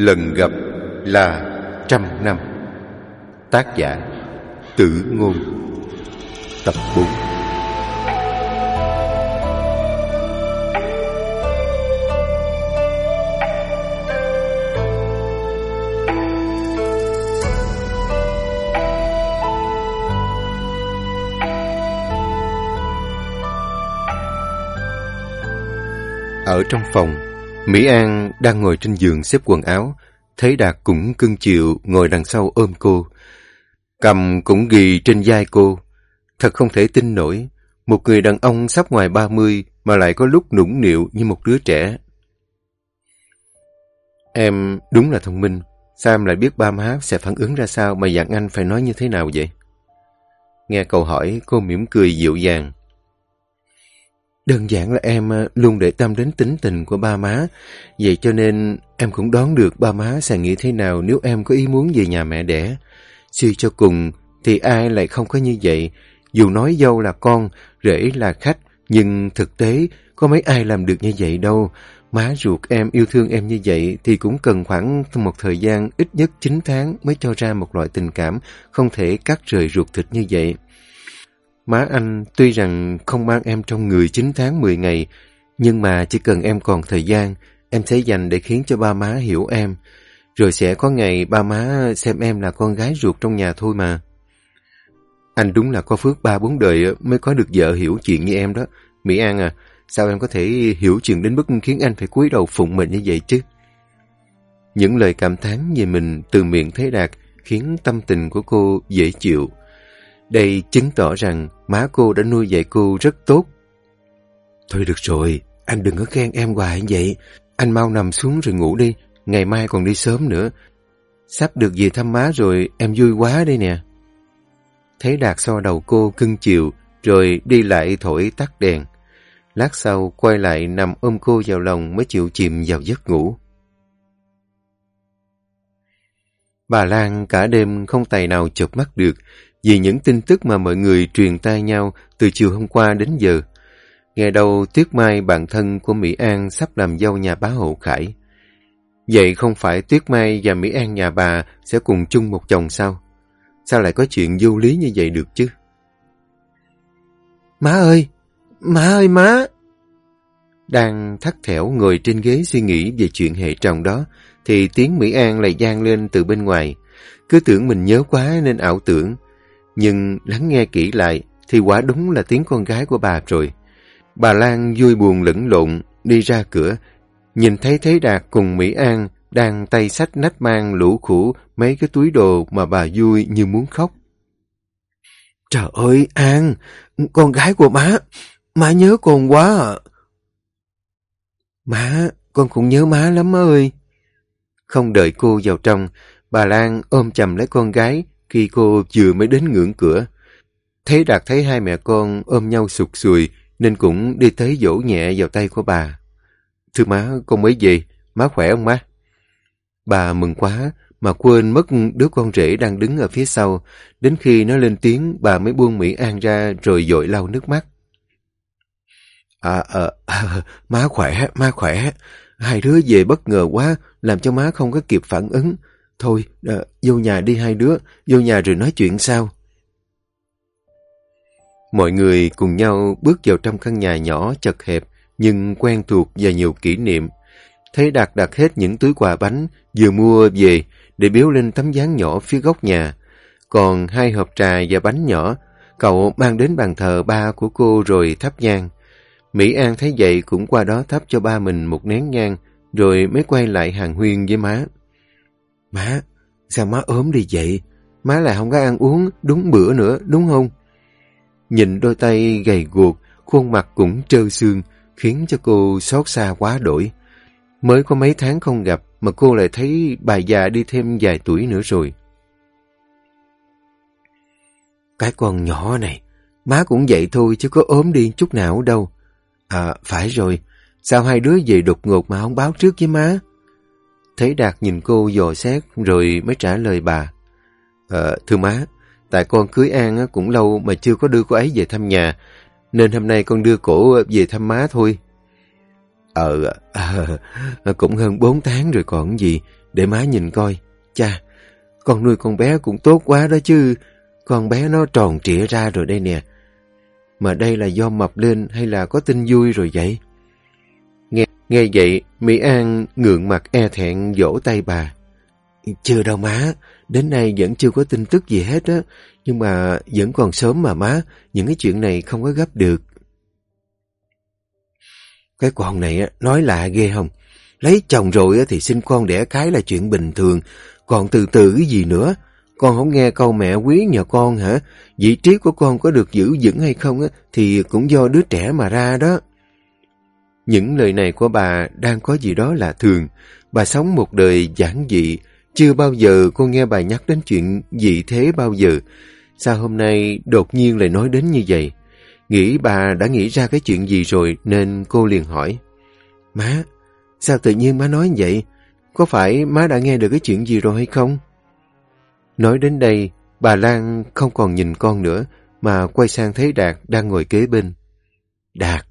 Lần gặp là trăm năm. Tác giả Tử Ngôn. Tập 4 Ở trong phòng, Mỹ An đang ngồi trên giường xếp quần áo, thấy Đạt cũng cưng chịu ngồi đằng sau ôm cô. Cầm cũng ghi trên vai cô. Thật không thể tin nổi, một người đàn ông sắp ngoài 30 mà lại có lúc nũng nịu như một đứa trẻ. Em đúng là thông minh, sao em lại biết ba má sẽ phản ứng ra sao mà dặn anh phải nói như thế nào vậy? Nghe câu hỏi, cô mỉm cười dịu dàng. Đơn giản là em ờ, luôn để tâm đến tính tình của ba má, vậy cho nên em cũng đoán được ba má sẽ nghĩ thế nào nếu em có ý muốn về nhà mẹ đẻ. Suy cho cùng thì ai lại không có như vậy, dù nói dâu là con, rể là khách, nhưng thực tế có mấy ai làm được như vậy đâu. Má ruột em yêu thương em như vậy thì cũng cần khoảng một thời gian ít nhất 9 tháng mới cho ra một loại tình cảm không thể cắt rời ruột thịt như vậy. Má anh tuy rằng không mang em trong người 9 tháng 10 ngày, nhưng mà chỉ cần em còn thời gian, em sẽ dành để khiến cho ba má hiểu em. Rồi sẽ có ngày ba má xem em là con gái ruột trong nhà thôi mà. Anh đúng là có phước ba bốn đời mới có được vợ hiểu chuyện như em đó. Mỹ An à, sao em có thể hiểu chuyện đến mức khiến anh phải cúi đầu phụng mệnh như vậy chứ? Những lời cảm thán về mình từ miệng Thế Đạt khiến tâm tình của cô dễ chịu. Đây chứng tỏ rằng má cô đã nuôi dạy cô rất tốt. Thôi được rồi, anh đừng có khen em hoài như vậy. Anh mau nằm xuống rồi ngủ đi, ngày mai còn đi sớm nữa. Sắp được về thăm má rồi, em vui quá đây nè. Thấy Đạt so đầu cô cưng chiều, rồi đi lại thổi tắt đèn. Lát sau quay lại nằm ôm cô vào lòng mới chịu chìm vào giấc ngủ. Bà Lan cả đêm không tài nào chợp mắt được, vì những tin tức mà mọi người truyền tai nhau từ chiều hôm qua đến giờ. Nghe đầu Tuyết Mai bạn thân của Mỹ An sắp làm dâu nhà bá hộ Khải. Vậy không phải Tuyết Mai và Mỹ An nhà bà sẽ cùng chung một chồng sao? Sao lại có chuyện vô lý như vậy được chứ? Má ơi! Má ơi má! Đang thắt thẻo ngồi trên ghế suy nghĩ về chuyện hệ trọng đó, thì tiếng Mỹ An lại gian lên từ bên ngoài. Cứ tưởng mình nhớ quá nên ảo tưởng, nhưng lắng nghe kỹ lại thì quả đúng là tiếng con gái của bà rồi. Bà Lan vui buồn lẫn lộn, đi ra cửa, nhìn thấy Thế Đạt cùng Mỹ An đang tay sách nách mang lũ khủ mấy cái túi đồ mà bà vui như muốn khóc. Trời ơi, An, con gái của má, má nhớ con quá à. Má, con cũng nhớ má lắm ơi. Không đợi cô vào trong, bà Lan ôm chầm lấy con gái, khi cô vừa mới đến ngưỡng cửa. Thấy Đạt thấy hai mẹ con ôm nhau sụt sùi nên cũng đi tới dỗ nhẹ vào tay của bà. Thưa má, con mới về, má khỏe không má? Bà mừng quá mà quên mất đứa con rể đang đứng ở phía sau. Đến khi nó lên tiếng bà mới buông Mỹ An ra rồi dội lau nước mắt. À, à, à, má khỏe, má khỏe. Hai đứa về bất ngờ quá, làm cho má không có kịp phản ứng. Thôi, à, vô nhà đi hai đứa, vô nhà rồi nói chuyện sao? Mọi người cùng nhau bước vào trong căn nhà nhỏ chật hẹp, nhưng quen thuộc và nhiều kỷ niệm. Thấy Đạt đặt hết những túi quà bánh vừa mua về để biếu lên tấm dáng nhỏ phía góc nhà. Còn hai hộp trà và bánh nhỏ, cậu mang đến bàn thờ ba của cô rồi thắp nhang. Mỹ An thấy vậy cũng qua đó thắp cho ba mình một nén nhang, rồi mới quay lại hàng huyên với má. Má, sao má ốm đi vậy? Má lại không có ăn uống đúng bữa nữa, đúng không? Nhìn đôi tay gầy guộc, khuôn mặt cũng trơ xương, khiến cho cô xót xa quá đổi. Mới có mấy tháng không gặp mà cô lại thấy bà già đi thêm vài tuổi nữa rồi. Cái con nhỏ này, má cũng vậy thôi chứ có ốm đi chút nào đâu. À, phải rồi, sao hai đứa về đột ngột mà không báo trước với má? Thấy Đạt nhìn cô dò xét rồi mới trả lời bà. À, thưa má, tại con cưới An cũng lâu mà chưa có đưa cô ấy về thăm nhà, nên hôm nay con đưa cổ về thăm má thôi. Ờ, à, cũng hơn bốn tháng rồi còn gì, để má nhìn coi. Cha, con nuôi con bé cũng tốt quá đó chứ. Con bé nó tròn trịa ra rồi đây nè. Mà đây là do mập lên hay là có tin vui rồi vậy? Nghe, vậy, Mỹ An ngượng mặt e thẹn vỗ tay bà. Chưa đâu má, đến nay vẫn chưa có tin tức gì hết á. Nhưng mà vẫn còn sớm mà má, những cái chuyện này không có gấp được. Cái con này nói lạ ghê không? Lấy chồng rồi thì sinh con đẻ cái là chuyện bình thường, còn từ từ cái gì nữa? Con không nghe câu mẹ quý nhờ con hả? Vị trí của con có được giữ vững hay không á, thì cũng do đứa trẻ mà ra đó. Những lời này của bà đang có gì đó lạ thường. Bà sống một đời giản dị, chưa bao giờ cô nghe bà nhắc đến chuyện dị thế bao giờ. Sao hôm nay đột nhiên lại nói đến như vậy? Nghĩ bà đã nghĩ ra cái chuyện gì rồi nên cô liền hỏi. Má, sao tự nhiên má nói vậy? Có phải má đã nghe được cái chuyện gì rồi hay không? Nói đến đây, bà Lan không còn nhìn con nữa mà quay sang thấy Đạt đang ngồi kế bên. Đạt,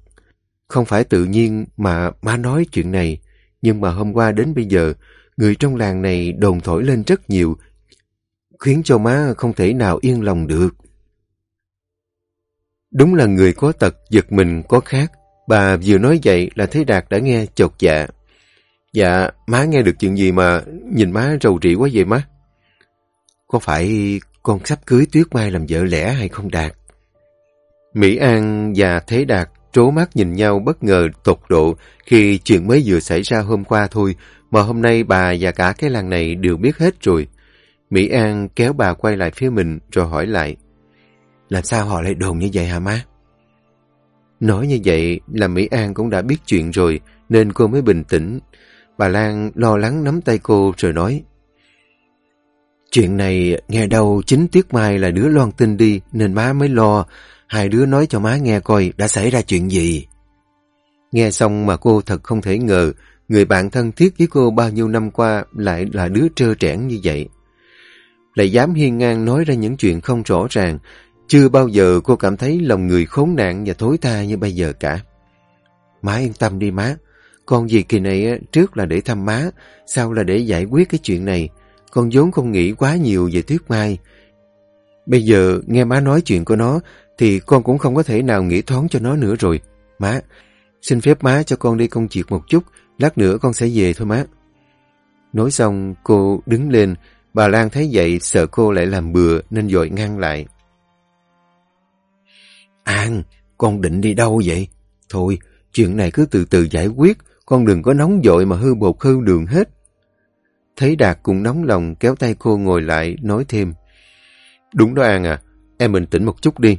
không phải tự nhiên mà má nói chuyện này, nhưng mà hôm qua đến bây giờ, người trong làng này đồn thổi lên rất nhiều, khiến cho má không thể nào yên lòng được. Đúng là người có tật giật mình có khác. Bà vừa nói vậy là thấy Đạt đã nghe chột dạ. Dạ, má nghe được chuyện gì mà nhìn má rầu rĩ quá vậy má? Có phải con sắp cưới Tuyết Mai làm vợ lẽ hay không Đạt? Mỹ An và Thế Đạt trố mắt nhìn nhau bất ngờ tột độ khi chuyện mới vừa xảy ra hôm qua thôi, mà hôm nay bà và cả cái làng này đều biết hết rồi. Mỹ An kéo bà quay lại phía mình rồi hỏi lại. Làm sao họ lại đồn như vậy hả má? Nói như vậy là Mỹ An cũng đã biết chuyện rồi, nên cô mới bình tĩnh. Bà Lan lo lắng nắm tay cô rồi nói, Chuyện này nghe đâu chính Tuyết Mai là đứa loan tin đi, nên má mới lo. Hai đứa nói cho má nghe coi đã xảy ra chuyện gì. Nghe xong mà cô thật không thể ngờ người bạn thân thiết với cô bao nhiêu năm qua lại là đứa trơ trẽn như vậy. Lại dám hiên ngang nói ra những chuyện không rõ ràng chưa bao giờ cô cảm thấy lòng người khốn nạn và thối tha như bây giờ cả. Má yên tâm đi má. Con gì kỳ này trước là để thăm má, sau là để giải quyết cái chuyện này. Con vốn không nghĩ quá nhiều về Tuyết Mai. Bây giờ nghe má nói chuyện của nó thì con cũng không có thể nào nghĩ thoáng cho nó nữa rồi. Má, xin phép má cho con đi công việc một chút, lát nữa con sẽ về thôi má. Nói xong cô đứng lên, bà Lan thấy vậy sợ cô lại làm bừa nên dội ngăn lại. An, con định đi đâu vậy? Thôi, chuyện này cứ từ từ giải quyết, con đừng có nóng dội mà hư bột hư đường hết. Thấy Đạt cũng nóng lòng kéo tay cô ngồi lại, nói thêm. Đúng đó An à, em bình tĩnh một chút đi.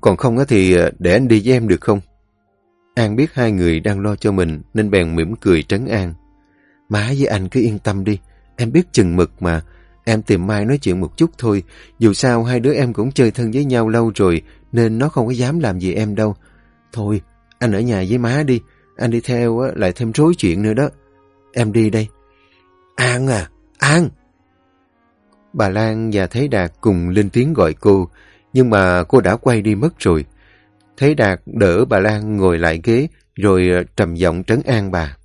Còn không thì ờ, để anh đi với em được không? An biết hai người đang lo cho mình nên bèn mỉm cười trấn an. Má với anh cứ yên tâm đi, em biết chừng mực mà. Em tìm Mai nói chuyện một chút thôi, dù sao hai đứa em cũng chơi thân với nhau lâu rồi, nên nó không có dám làm gì em đâu. Thôi, anh ở nhà với má đi, anh đi theo lại thêm rối chuyện nữa đó. Em đi đây. An à, An! Bà Lan và Thế Đạt cùng lên tiếng gọi cô, nhưng mà cô đã quay đi mất rồi. Thế Đạt đỡ bà Lan ngồi lại ghế, rồi ờ, trầm giọng trấn an bà.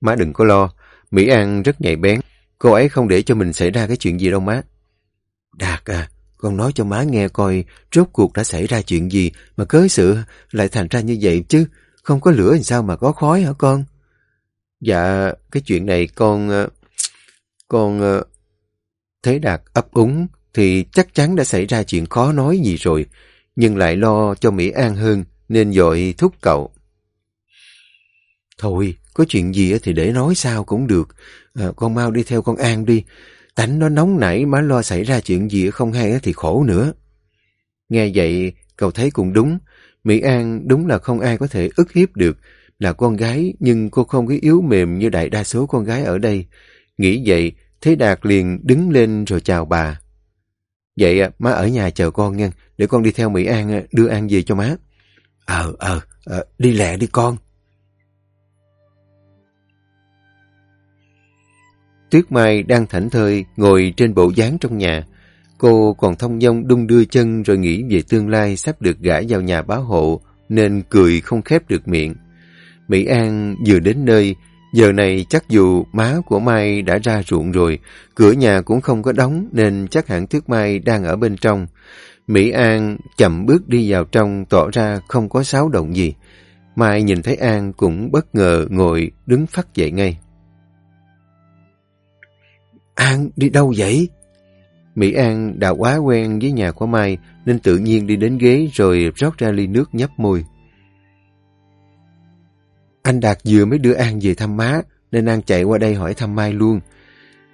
Má đừng có lo, Mỹ An rất nhạy bén, cô ấy không để cho mình xảy ra cái chuyện gì đâu má. Đạt à, con nói cho má nghe coi rốt cuộc đã xảy ra chuyện gì mà cớ sự lại thành ra như vậy chứ. Không có lửa thì sao mà có khói hả con? Dạ, cái chuyện này con... Ờ, con... Ờ, Thế Đạt ấp úng thì chắc chắn đã xảy ra chuyện khó nói gì rồi, nhưng lại lo cho Mỹ An hơn nên dội thúc cậu. Thôi, có chuyện gì thì để nói sao cũng được. À, con mau đi theo con An đi. Tánh nó nóng nảy má lo xảy ra chuyện gì không hay thì khổ nữa. Nghe vậy, cậu thấy cũng đúng. Mỹ An đúng là không ai có thể ức hiếp được. Là con gái nhưng cô không có yếu mềm như đại đa số con gái ở đây. Nghĩ vậy, Thế Đạt liền đứng lên rồi chào bà. Vậy à, má ở nhà chờ con nha, để con đi theo Mỹ An à, đưa An về cho má. Ờ, ờ, ờ đi lẹ đi con. Tuyết Mai đang thảnh thơi ngồi trên bộ dáng trong nhà. Cô còn thông dong đung đưa chân rồi nghĩ về tương lai sắp được gả vào nhà bá hộ nên cười không khép được miệng. Mỹ An vừa đến nơi Giờ này chắc dù má của Mai đã ra ruộng rồi, cửa nhà cũng không có đóng nên chắc hẳn Thước Mai đang ở bên trong. Mỹ An chậm bước đi vào trong tỏ ra không có xáo động gì. Mai nhìn thấy An cũng bất ngờ ngồi đứng phát dậy ngay. An đi đâu vậy? Mỹ An đã quá quen với nhà của Mai nên tự nhiên đi đến ghế rồi rót ra ly nước nhấp môi. Anh Đạt vừa mới đưa An về thăm má nên An chạy qua đây hỏi thăm Mai luôn.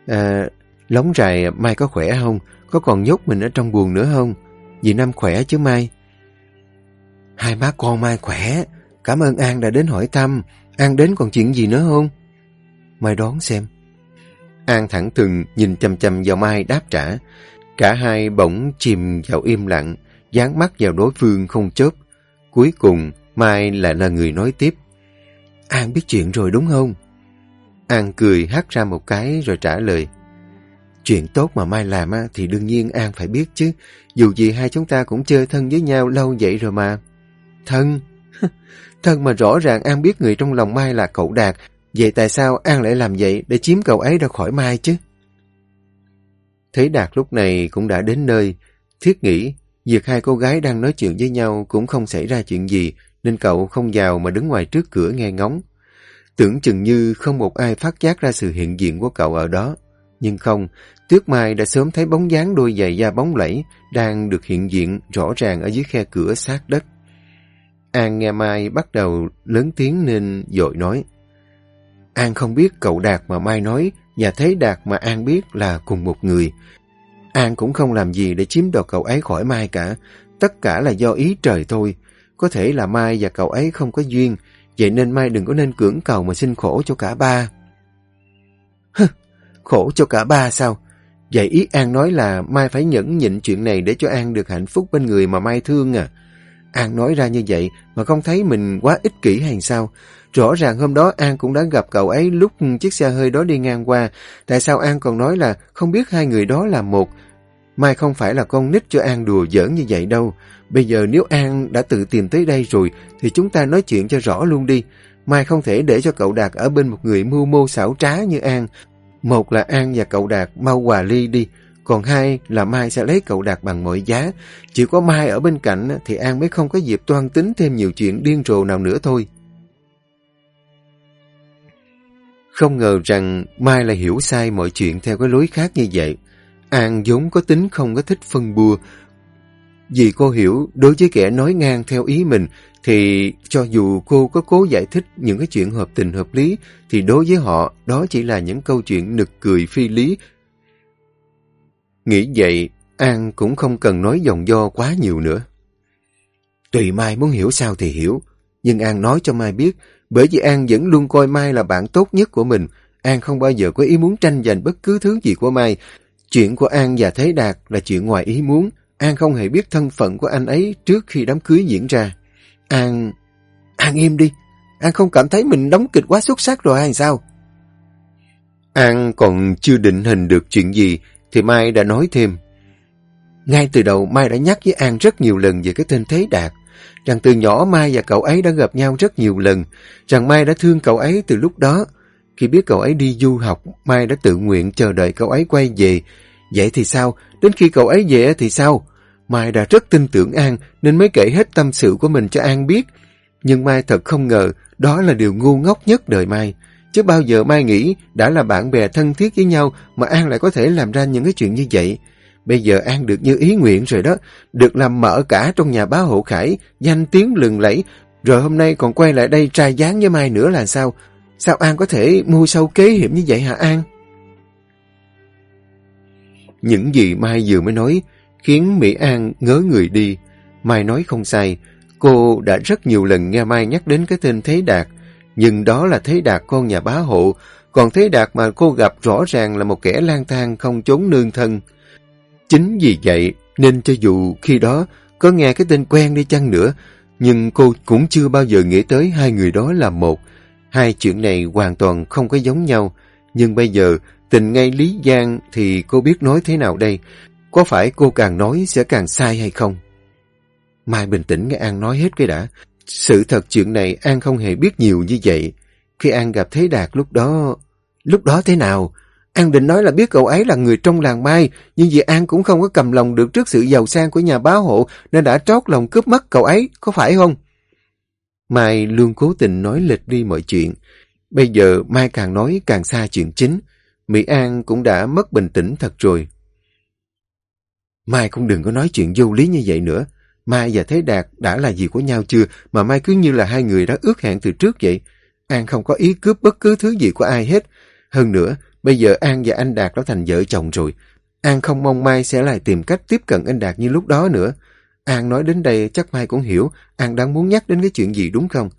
À, lóng rài Mai có khỏe không? Có còn nhốt mình ở trong buồn nữa không? Dì Năm khỏe chứ Mai? Hai má con Mai khỏe. Cảm ơn An đã đến hỏi thăm. An đến còn chuyện gì nữa không? Mai đón xem. An thẳng thừng nhìn chầm chầm vào Mai đáp trả. Cả hai bỗng chìm vào im lặng, dán mắt vào đối phương không chớp. Cuối cùng, Mai lại là người nói tiếp. An biết chuyện rồi đúng không? An cười hát ra một cái rồi trả lời. Chuyện tốt mà Mai làm á, thì đương nhiên An phải biết chứ. Dù gì hai chúng ta cũng chơi thân với nhau lâu vậy rồi mà. Thân? thân mà rõ ràng An biết người trong lòng Mai là cậu Đạt. Vậy tại sao An lại làm vậy để chiếm cậu ấy ra khỏi Mai chứ? Thấy Đạt lúc này cũng đã đến nơi. Thiết nghĩ, việc hai cô gái đang nói chuyện với nhau cũng không xảy ra chuyện gì, nên cậu không vào mà đứng ngoài trước cửa nghe ngóng. Tưởng chừng như không một ai phát giác ra sự hiện diện của cậu ở đó. Nhưng không, Tuyết Mai đã sớm thấy bóng dáng đôi giày da bóng lẫy đang được hiện diện rõ ràng ở dưới khe cửa sát đất. An nghe Mai bắt đầu lớn tiếng nên dội nói. An không biết cậu Đạt mà Mai nói và thấy Đạt mà An biết là cùng một người. An cũng không làm gì để chiếm đoạt cậu ấy khỏi Mai cả. Tất cả là do ý trời thôi. Có thể là Mai và cậu ấy không có duyên, vậy nên Mai đừng có nên cưỡng cầu mà xin khổ cho cả ba. Hừ, khổ cho cả ba sao? Vậy ý An nói là Mai phải nhẫn nhịn chuyện này để cho An được hạnh phúc bên người mà Mai thương à. An nói ra như vậy mà không thấy mình quá ích kỷ hay sao? Rõ ràng hôm đó An cũng đã gặp cậu ấy lúc chiếc xe hơi đó đi ngang qua. Tại sao An còn nói là không biết hai người đó là một? Mai không phải là con nít cho An đùa giỡn như vậy đâu. Bây giờ nếu An đã tự tìm tới đây rồi, thì chúng ta nói chuyện cho rõ luôn đi. Mai không thể để cho cậu Đạt ở bên một người mưu mô xảo trá như An. Một là An và cậu Đạt mau hòa ly đi. Còn hai là Mai sẽ lấy cậu Đạt bằng mọi giá. Chỉ có Mai ở bên cạnh thì An mới không có dịp toan tính thêm nhiều chuyện điên rồ nào nữa thôi. Không ngờ rằng Mai lại hiểu sai mọi chuyện theo cái lối khác như vậy. An vốn có tính không có thích phân bua. Vì cô hiểu đối với kẻ nói ngang theo ý mình thì cho dù cô có cố giải thích những cái chuyện hợp tình hợp lý thì đối với họ đó chỉ là những câu chuyện nực cười phi lý. Nghĩ vậy, An cũng không cần nói dòng do quá nhiều nữa. Tùy Mai muốn hiểu sao thì hiểu, nhưng An nói cho Mai biết bởi vì An vẫn luôn coi Mai là bạn tốt nhất của mình. An không bao giờ có ý muốn tranh giành bất cứ thứ gì của Mai. Chuyện của An và Thế Đạt là chuyện ngoài ý muốn. An không hề biết thân phận của anh ấy trước khi đám cưới diễn ra. An... An im đi. An không cảm thấy mình đóng kịch quá xuất sắc rồi hay sao? An còn chưa định hình được chuyện gì thì Mai đã nói thêm. Ngay từ đầu Mai đã nhắc với An rất nhiều lần về cái tên Thế Đạt rằng từ nhỏ Mai và cậu ấy đã gặp nhau rất nhiều lần, rằng Mai đã thương cậu ấy từ lúc đó. Khi biết cậu ấy đi du học, Mai đã tự nguyện chờ đợi cậu ấy quay về. Vậy thì sao? Đến khi cậu ấy về thì sao? Mai đã rất tin tưởng An nên mới kể hết tâm sự của mình cho An biết. Nhưng Mai thật không ngờ đó là điều ngu ngốc nhất đời Mai. Chứ bao giờ Mai nghĩ đã là bạn bè thân thiết với nhau mà An lại có thể làm ra những cái chuyện như vậy. Bây giờ An được như ý nguyện rồi đó, được làm mở cả trong nhà bá hộ khải, danh tiếng lừng lẫy, rồi hôm nay còn quay lại đây trai dáng với Mai nữa là sao? Sao An có thể mua sâu kế hiểm như vậy hả An? Những gì Mai vừa mới nói khiến Mỹ An ngớ người đi. Mai nói không sai, cô đã rất nhiều lần nghe Mai nhắc đến cái tên Thế Đạt, nhưng đó là Thế Đạt con nhà bá hộ, còn Thế Đạt mà cô gặp rõ ràng là một kẻ lang thang không trốn nương thân. Chính vì vậy nên cho dù khi đó có nghe cái tên quen đi chăng nữa, nhưng cô cũng chưa bao giờ nghĩ tới hai người đó là một. Hai chuyện này hoàn toàn không có giống nhau. Nhưng bây giờ, tình ngay Lý Giang thì cô biết nói thế nào đây? Có phải cô càng nói sẽ càng sai hay không? Mai bình tĩnh nghe An nói hết cái đã. Sự thật chuyện này An không hề biết nhiều như vậy. Khi An gặp Thế Đạt lúc đó... Lúc đó thế nào? An định nói là biết cậu ấy là người trong làng Mai, nhưng vì An cũng không có cầm lòng được trước sự giàu sang của nhà báo hộ nên đã trót lòng cướp mất cậu ấy, có phải không? Mai luôn cố tình nói lệch đi mọi chuyện. Bây giờ Mai càng nói càng xa chuyện chính. Mỹ An cũng đã mất bình tĩnh thật rồi. Mai cũng đừng có nói chuyện vô lý như vậy nữa. Mai và Thế Đạt đã là gì của nhau chưa mà Mai cứ như là hai người đã ước hẹn từ trước vậy. An không có ý cướp bất cứ thứ gì của ai hết. Hơn nữa, bây giờ An và anh Đạt đã thành vợ chồng rồi. An không mong Mai sẽ lại tìm cách tiếp cận anh Đạt như lúc đó nữa. An nói đến đây chắc Mai cũng hiểu An đang muốn nhắc đến cái chuyện gì đúng không?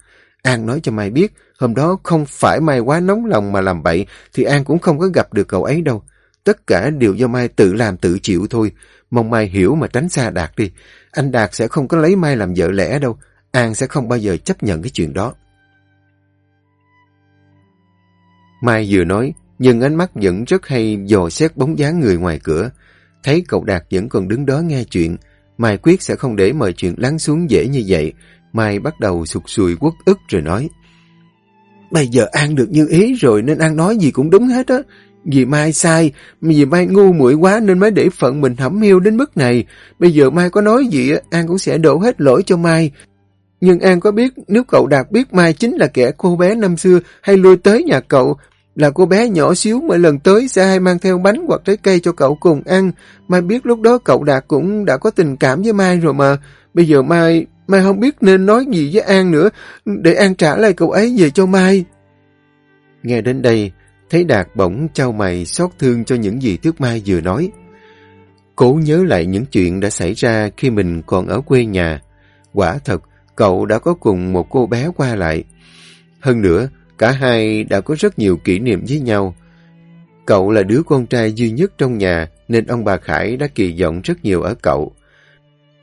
An nói cho Mai biết hôm đó không phải Mai quá nóng lòng mà làm bậy thì An cũng không có gặp được cậu ấy đâu. Tất cả đều do Mai tự làm tự chịu thôi. Mong Mai hiểu mà tránh xa Đạt đi. Anh Đạt sẽ không có lấy Mai làm vợ lẽ đâu. An sẽ không bao giờ chấp nhận cái chuyện đó. Mai vừa nói, nhưng ánh mắt vẫn rất hay dò xét bóng dáng người ngoài cửa. Thấy cậu Đạt vẫn còn đứng đó nghe chuyện, Mai quyết sẽ không để mọi chuyện lắng xuống dễ như vậy. Mai bắt đầu sụt sùi quất ức rồi nói. Bây giờ An được như ý rồi nên An nói gì cũng đúng hết á. Vì Mai sai, vì Mai ngu muội quá nên mới để phận mình hẩm hiu đến mức này. Bây giờ Mai có nói gì, An cũng sẽ đổ hết lỗi cho Mai. Nhưng An có biết nếu cậu Đạt biết Mai chính là kẻ cô bé năm xưa hay lui tới nhà cậu, là cô bé nhỏ xíu mỗi lần tới sẽ hay mang theo bánh hoặc trái cây cho cậu cùng ăn. Mai biết lúc đó cậu Đạt cũng đã có tình cảm với Mai rồi mà. Bây giờ Mai, Mai không biết nên nói gì với An nữa, để An trả lại cậu ấy về cho Mai. Nghe đến đây, thấy Đạt bỗng trao mày xót thương cho những gì Thước Mai vừa nói. Cố nhớ lại những chuyện đã xảy ra khi mình còn ở quê nhà. Quả thật, cậu đã có cùng một cô bé qua lại. Hơn nữa, cả hai đã có rất nhiều kỷ niệm với nhau. Cậu là đứa con trai duy nhất trong nhà nên ông bà Khải đã kỳ vọng rất nhiều ở cậu.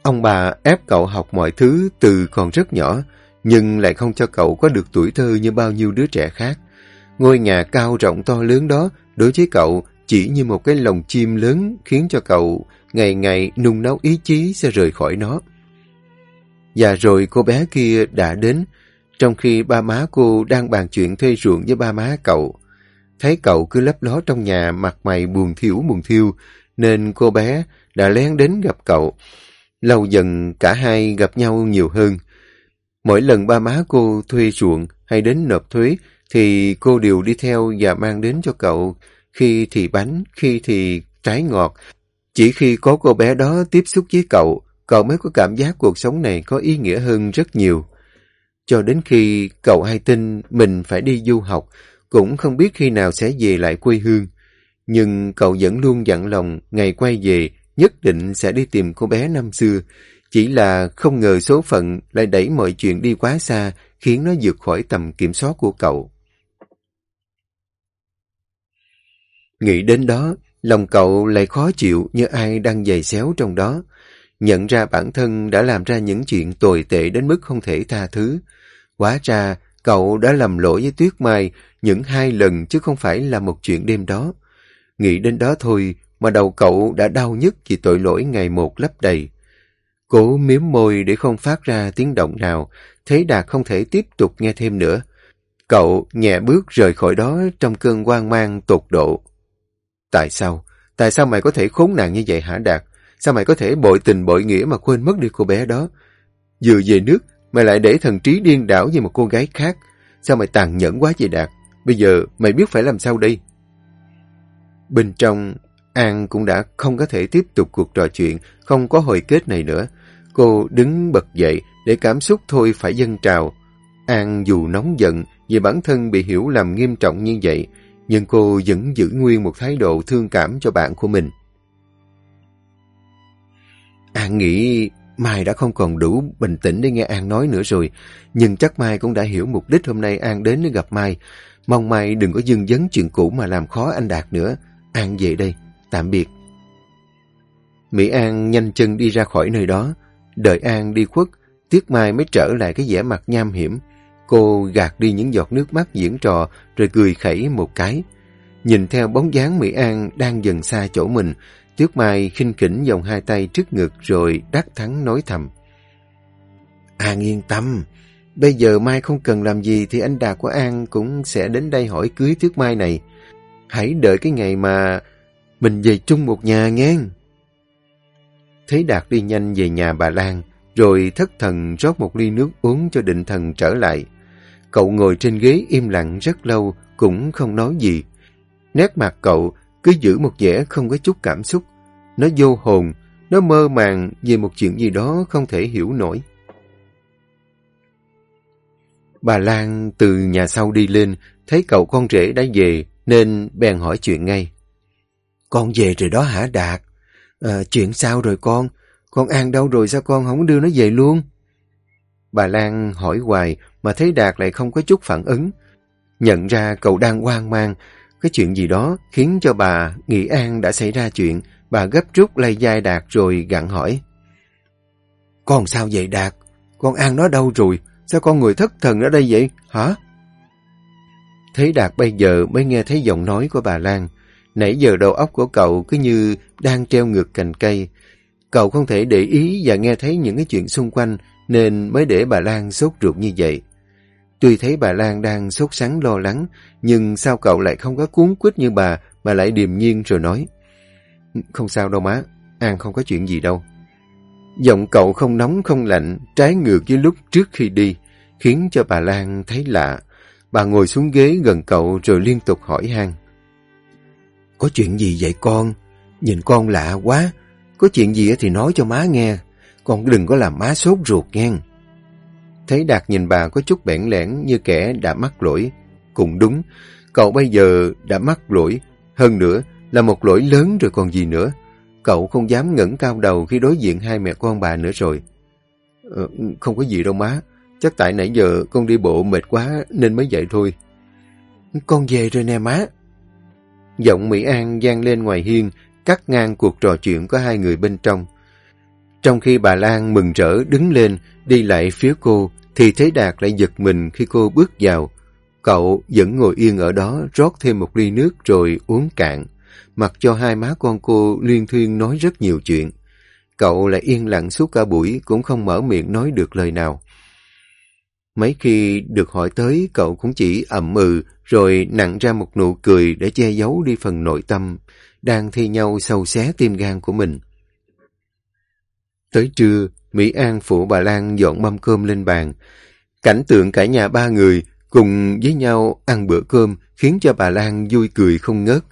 Ông bà ép cậu học mọi thứ từ còn rất nhỏ, nhưng lại không cho cậu có được tuổi thơ như bao nhiêu đứa trẻ khác. Ngôi nhà cao rộng to lớn đó đối với cậu chỉ như một cái lồng chim lớn khiến cho cậu ngày ngày nung nấu ý chí sẽ rời khỏi nó. Và rồi cô bé kia đã đến, trong khi ba má cô đang bàn chuyện thuê ruộng với ba má cậu. Thấy cậu cứ lấp ló trong nhà mặt mày buồn thiểu buồn thiêu, nên cô bé đã lén đến gặp cậu. Lâu dần cả hai gặp nhau nhiều hơn. Mỗi lần ba má cô thuê ruộng hay đến nộp thuế thì cô đều đi theo và mang đến cho cậu, khi thì bánh, khi thì trái ngọt. Chỉ khi có cô bé đó tiếp xúc với cậu, cậu mới có cảm giác cuộc sống này có ý nghĩa hơn rất nhiều. Cho đến khi cậu hai tin mình phải đi du học, cũng không biết khi nào sẽ về lại quê hương. Nhưng cậu vẫn luôn dặn lòng ngày quay về nhất định sẽ đi tìm cô bé năm xưa. Chỉ là không ngờ số phận lại đẩy mọi chuyện đi quá xa khiến nó vượt khỏi tầm kiểm soát của cậu. Nghĩ đến đó, lòng cậu lại khó chịu như ai đang dày xéo trong đó. Nhận ra bản thân đã làm ra những chuyện tồi tệ đến mức không thể tha thứ. Quá ra, cậu đã lầm lỗi với Tuyết Mai những hai lần chứ không phải là một chuyện đêm đó. Nghĩ đến đó thôi mà đầu cậu đã đau nhất vì tội lỗi ngày một lấp đầy. Cố miếm môi để không phát ra tiếng động nào, thấy Đạt không thể tiếp tục nghe thêm nữa. Cậu nhẹ bước rời khỏi đó trong cơn hoang mang tột độ. Tại sao? Tại sao mày có thể khốn nạn như vậy hả Đạt? Sao mày có thể bội tình bội nghĩa mà quên mất đi cô bé đó? Vừa về nước, mày lại để thần trí điên đảo như một cô gái khác. Sao mày tàn nhẫn quá vậy Đạt? Bây giờ mày biết phải làm sao đây? Bên trong, An cũng đã không có thể tiếp tục cuộc trò chuyện, không có hồi kết này nữa. Cô đứng bật dậy để cảm xúc thôi phải dâng trào. An dù nóng giận vì bản thân bị hiểu làm nghiêm trọng như vậy, nhưng cô vẫn giữ nguyên một thái độ thương cảm cho bạn của mình. An nghĩ Mai đã không còn đủ bình tĩnh để nghe An nói nữa rồi, nhưng chắc Mai cũng đã hiểu mục đích hôm nay An đến để gặp Mai. Mong Mai đừng có dưng dấn chuyện cũ mà làm khó anh Đạt nữa. An về đây, tạm biệt. Mỹ An nhanh chân đi ra khỏi nơi đó, đợi An đi khuất, Tiết Mai mới trở lại cái vẻ mặt nham hiểm. Cô gạt đi những giọt nước mắt diễn trò rồi cười khẩy một cái. Nhìn theo bóng dáng Mỹ An đang dần xa chỗ mình, Tuyết Mai khinh khỉnh vòng hai tay trước ngực rồi đắc thắng nói thầm. À, An yên tâm, Bây giờ Mai không cần làm gì thì anh Đạt của An cũng sẽ đến đây hỏi cưới Thước Mai này. Hãy đợi cái ngày mà mình về chung một nhà nghe. Thấy Đạt đi nhanh về nhà bà Lan, rồi thất thần rót một ly nước uống cho định thần trở lại. Cậu ngồi trên ghế im lặng rất lâu, cũng không nói gì. Nét mặt cậu cứ giữ một vẻ không có chút cảm xúc. Nó vô hồn, nó mơ màng về một chuyện gì đó không thể hiểu nổi. Bà Lan từ nhà sau đi lên, thấy cậu con rể đã về, nên bèn hỏi chuyện ngay. Con về rồi đó hả Đạt? À, chuyện sao rồi con? Con An đâu rồi sao con không đưa nó về luôn? Bà Lan hỏi hoài mà thấy Đạt lại không có chút phản ứng. Nhận ra cậu đang hoang mang, cái chuyện gì đó khiến cho bà nghĩ An đã xảy ra chuyện. Bà gấp rút lay dai Đạt rồi gặn hỏi. Con sao vậy, Đạt? Con An nó đâu rồi? Sao con người thất thần ở đây vậy? Hả? Thấy Đạt bây giờ mới nghe thấy giọng nói của bà Lan. Nãy giờ đầu óc của cậu cứ như đang treo ngược cành cây. Cậu không thể để ý và nghe thấy những cái chuyện xung quanh, nên mới để bà Lan sốt ruột như vậy. Tuy thấy bà Lan đang sốt sắng lo lắng, nhưng sao cậu lại không có cuốn quýt như bà mà lại điềm nhiên rồi nói. Không sao đâu má, An không có chuyện gì đâu. Giọng cậu không nóng không lạnh, trái ngược với lúc trước khi đi, khiến cho bà Lan thấy lạ. Bà ngồi xuống ghế gần cậu rồi liên tục hỏi han. Có chuyện gì vậy con? Nhìn con lạ quá. Có chuyện gì thì nói cho má nghe. Con đừng có làm má sốt ruột nghe. Thấy Đạt nhìn bà có chút bẽn lẽn như kẻ đã mắc lỗi. Cũng đúng, cậu bây giờ đã mắc lỗi. Hơn nữa là một lỗi lớn rồi còn gì nữa. Cậu không dám ngẩng cao đầu khi đối diện hai mẹ con bà nữa rồi. Ờ, không có gì đâu má. Chắc tại nãy giờ con đi bộ mệt quá nên mới vậy thôi. Con về rồi nè má. Giọng Mỹ An gian lên ngoài hiên, cắt ngang cuộc trò chuyện của hai người bên trong. Trong khi bà Lan mừng rỡ đứng lên, đi lại phía cô, thì Thế Đạt lại giật mình khi cô bước vào. Cậu vẫn ngồi yên ở đó, rót thêm một ly nước rồi uống cạn, mặc cho hai má con cô liên thuyên nói rất nhiều chuyện. Cậu lại yên lặng suốt cả buổi, cũng không mở miệng nói được lời nào. Mấy khi được hỏi tới, cậu cũng chỉ ậm ừ, rồi nặng ra một nụ cười để che giấu đi phần nội tâm, đang thi nhau sâu xé tim gan của mình. Tới trưa, Mỹ An phụ bà Lan dọn mâm cơm lên bàn. Cảnh tượng cả nhà ba người cùng với nhau ăn bữa cơm khiến cho bà Lan vui cười không ngớt.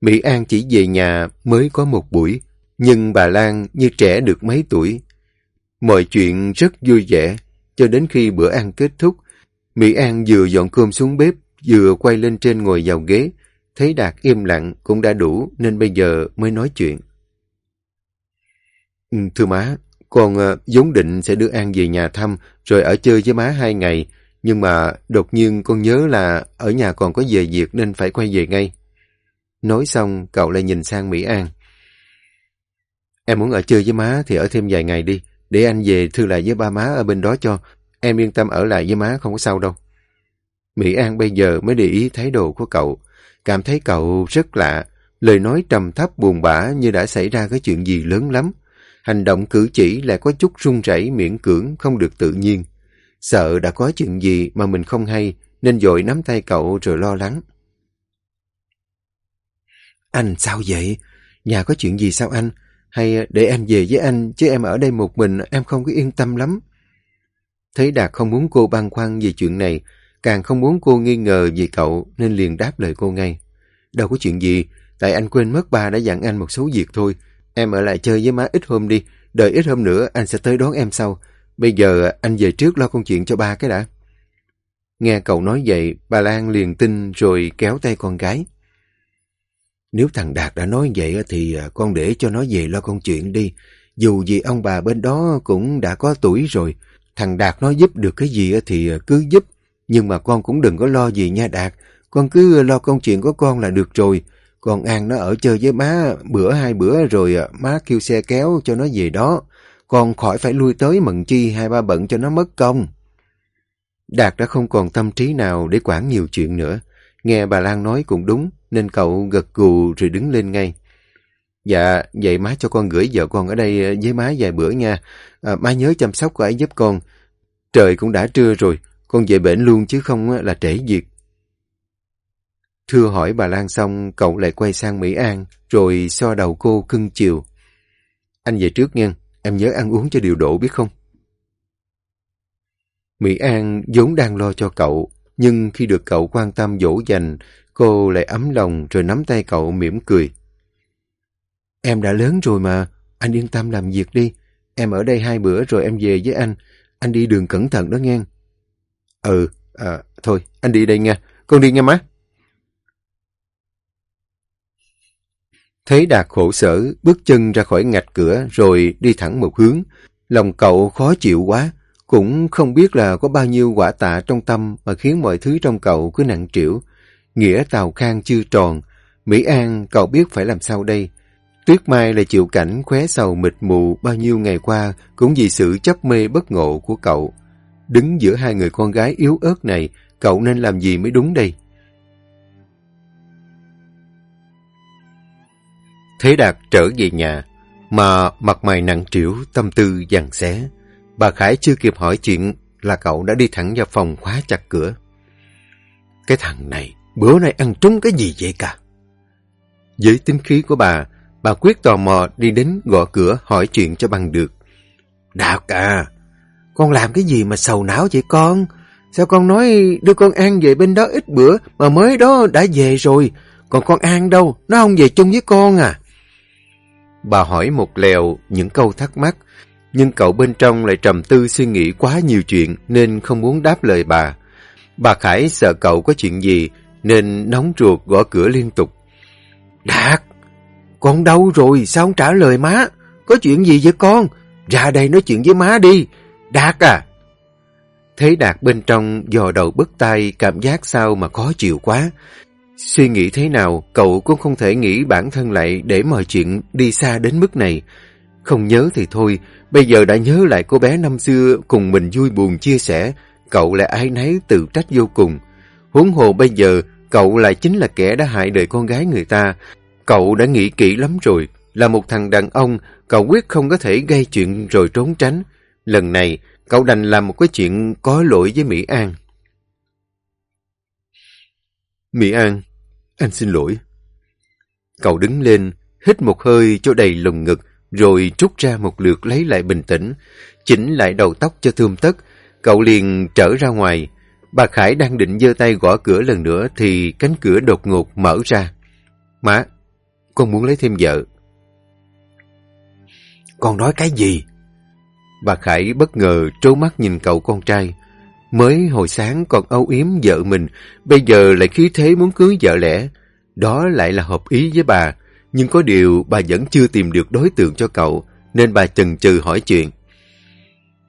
Mỹ An chỉ về nhà mới có một buổi, nhưng bà Lan như trẻ được mấy tuổi. Mọi chuyện rất vui vẻ, cho đến khi bữa ăn kết thúc, Mỹ An vừa dọn cơm xuống bếp, vừa quay lên trên ngồi vào ghế, thấy Đạt im lặng cũng đã đủ nên bây giờ mới nói chuyện. Ừ, thưa má, con ờ, vốn định sẽ đưa An về nhà thăm rồi ở chơi với má hai ngày, nhưng mà đột nhiên con nhớ là ở nhà còn có về việc nên phải quay về ngay. Nói xong, cậu lại nhìn sang Mỹ An. Em muốn ở chơi với má thì ở thêm vài ngày đi, để anh về thư lại với ba má ở bên đó cho. Em yên tâm ở lại với má không có sao đâu. Mỹ An bây giờ mới để ý thái độ của cậu. Cảm thấy cậu rất lạ. Lời nói trầm thấp buồn bã như đã xảy ra cái chuyện gì lớn lắm. Hành động cử chỉ lại có chút run rẩy miễn cưỡng, không được tự nhiên. Sợ đã có chuyện gì mà mình không hay, nên dội nắm tay cậu rồi lo lắng. Anh sao vậy? Nhà có chuyện gì sao anh? Hay để em về với anh, chứ em ở đây một mình em không có yên tâm lắm. Thấy Đạt không muốn cô băn khoăn về chuyện này, càng không muốn cô nghi ngờ về cậu nên liền đáp lời cô ngay. Đâu có chuyện gì, tại anh quên mất ba đã dặn anh một số việc thôi. Em ở lại chơi với má ít hôm đi, đợi ít hôm nữa anh sẽ tới đón em sau. Bây giờ anh về trước lo công chuyện cho ba cái đã. Nghe cậu nói vậy, bà Lan liền tin rồi kéo tay con gái. Nếu thằng Đạt đã nói vậy thì à, con để cho nó về lo công chuyện đi. Dù gì ông bà bên đó cũng đã có tuổi rồi. Thằng Đạt nó giúp được cái gì thì à, cứ giúp. Nhưng mà con cũng đừng có lo gì nha Đạt. Con cứ lo công chuyện của con là được rồi. Còn An nó ở chơi với má bữa hai bữa rồi à, má kêu xe kéo cho nó về đó. Con khỏi phải lui tới mận chi hai ba bận cho nó mất công. Đạt đã không còn tâm trí nào để quản nhiều chuyện nữa. Nghe bà Lan nói cũng đúng, nên cậu gật gù rồi đứng lên ngay. Dạ, vậy má cho con gửi vợ con ở đây với má vài bữa nha. À, má nhớ chăm sóc cô ấy giúp con. Trời cũng đã trưa rồi, con về bệnh luôn chứ không là trễ việc. Thưa hỏi bà Lan xong, cậu lại quay sang Mỹ An, rồi so đầu cô cưng chiều. Anh về trước nha, em nhớ ăn uống cho điều độ biết không? Mỹ An vốn đang lo cho cậu, nhưng khi được cậu quan tâm dỗ dành, cô lại ấm lòng rồi nắm tay cậu mỉm cười. Em đã lớn rồi mà, anh yên tâm làm việc đi. Em ở đây hai bữa rồi em về với anh. Anh đi đường cẩn thận đó nghe. Ừ, à, thôi, anh đi đây nha. Con đi nha má. Thấy Đạt khổ sở, bước chân ra khỏi ngạch cửa rồi đi thẳng một hướng. Lòng cậu khó chịu quá, cũng không biết là có bao nhiêu quả tạ trong tâm mà khiến mọi thứ trong cậu cứ nặng trĩu. Nghĩa Tàu Khang chưa tròn. Mỹ An, cậu biết phải làm sao đây? Tuyết Mai là chịu cảnh khóe sầu mịt mù bao nhiêu ngày qua cũng vì sự chấp mê bất ngộ của cậu. Đứng giữa hai người con gái yếu ớt này, cậu nên làm gì mới đúng đây? Thế Đạt trở về nhà, mà mặt mày nặng trĩu, tâm tư dằn xé. Bà Khải chưa kịp hỏi chuyện là cậu đã đi thẳng vào phòng khóa chặt cửa. Cái thằng này, bữa nay ăn trúng cái gì vậy cả? Với tính khí của bà, bà quyết tò mò đi đến gõ cửa hỏi chuyện cho bằng được. Đạt à, con làm cái gì mà sầu não vậy con? Sao con nói đưa con An về bên đó ít bữa mà mới đó đã về rồi. Còn con An đâu? Nó không về chung với con à? Bà hỏi một lèo những câu thắc mắc, nhưng cậu bên trong lại trầm tư suy nghĩ quá nhiều chuyện nên không muốn đáp lời bà. Bà Khải sợ cậu có chuyện gì nên nóng ruột gõ cửa liên tục. Đạt! Con đâu rồi? Sao không trả lời má? Có chuyện gì với con? Ra đây nói chuyện với má đi. Đạt à! Thấy Đạt bên trong dò đầu bứt tay cảm giác sao mà khó chịu quá. Suy nghĩ thế nào, cậu cũng không thể nghĩ bản thân lại để mọi chuyện đi xa đến mức này. Không nhớ thì thôi, bây giờ đã nhớ lại cô bé năm xưa cùng mình vui buồn chia sẻ, cậu lại ai nấy tự trách vô cùng. Huống hồ bây giờ, cậu lại chính là kẻ đã hại đời con gái người ta. Cậu đã nghĩ kỹ lắm rồi, là một thằng đàn ông, cậu quyết không có thể gây chuyện rồi trốn tránh. Lần này, cậu đành làm một cái chuyện có lỗi với Mỹ An. Mỹ An, anh xin lỗi. Cậu đứng lên, hít một hơi cho đầy lồng ngực, rồi trút ra một lượt lấy lại bình tĩnh, chỉnh lại đầu tóc cho thơm tất. Cậu liền trở ra ngoài. Bà Khải đang định giơ tay gõ cửa lần nữa thì cánh cửa đột ngột mở ra. Má, con muốn lấy thêm vợ. Con nói cái gì? Bà Khải bất ngờ trố mắt nhìn cậu con trai. Mới hồi sáng còn âu yếm vợ mình, bây giờ lại khí thế muốn cưới vợ lẽ. Đó lại là hợp ý với bà, nhưng có điều bà vẫn chưa tìm được đối tượng cho cậu, nên bà chần chừ hỏi chuyện.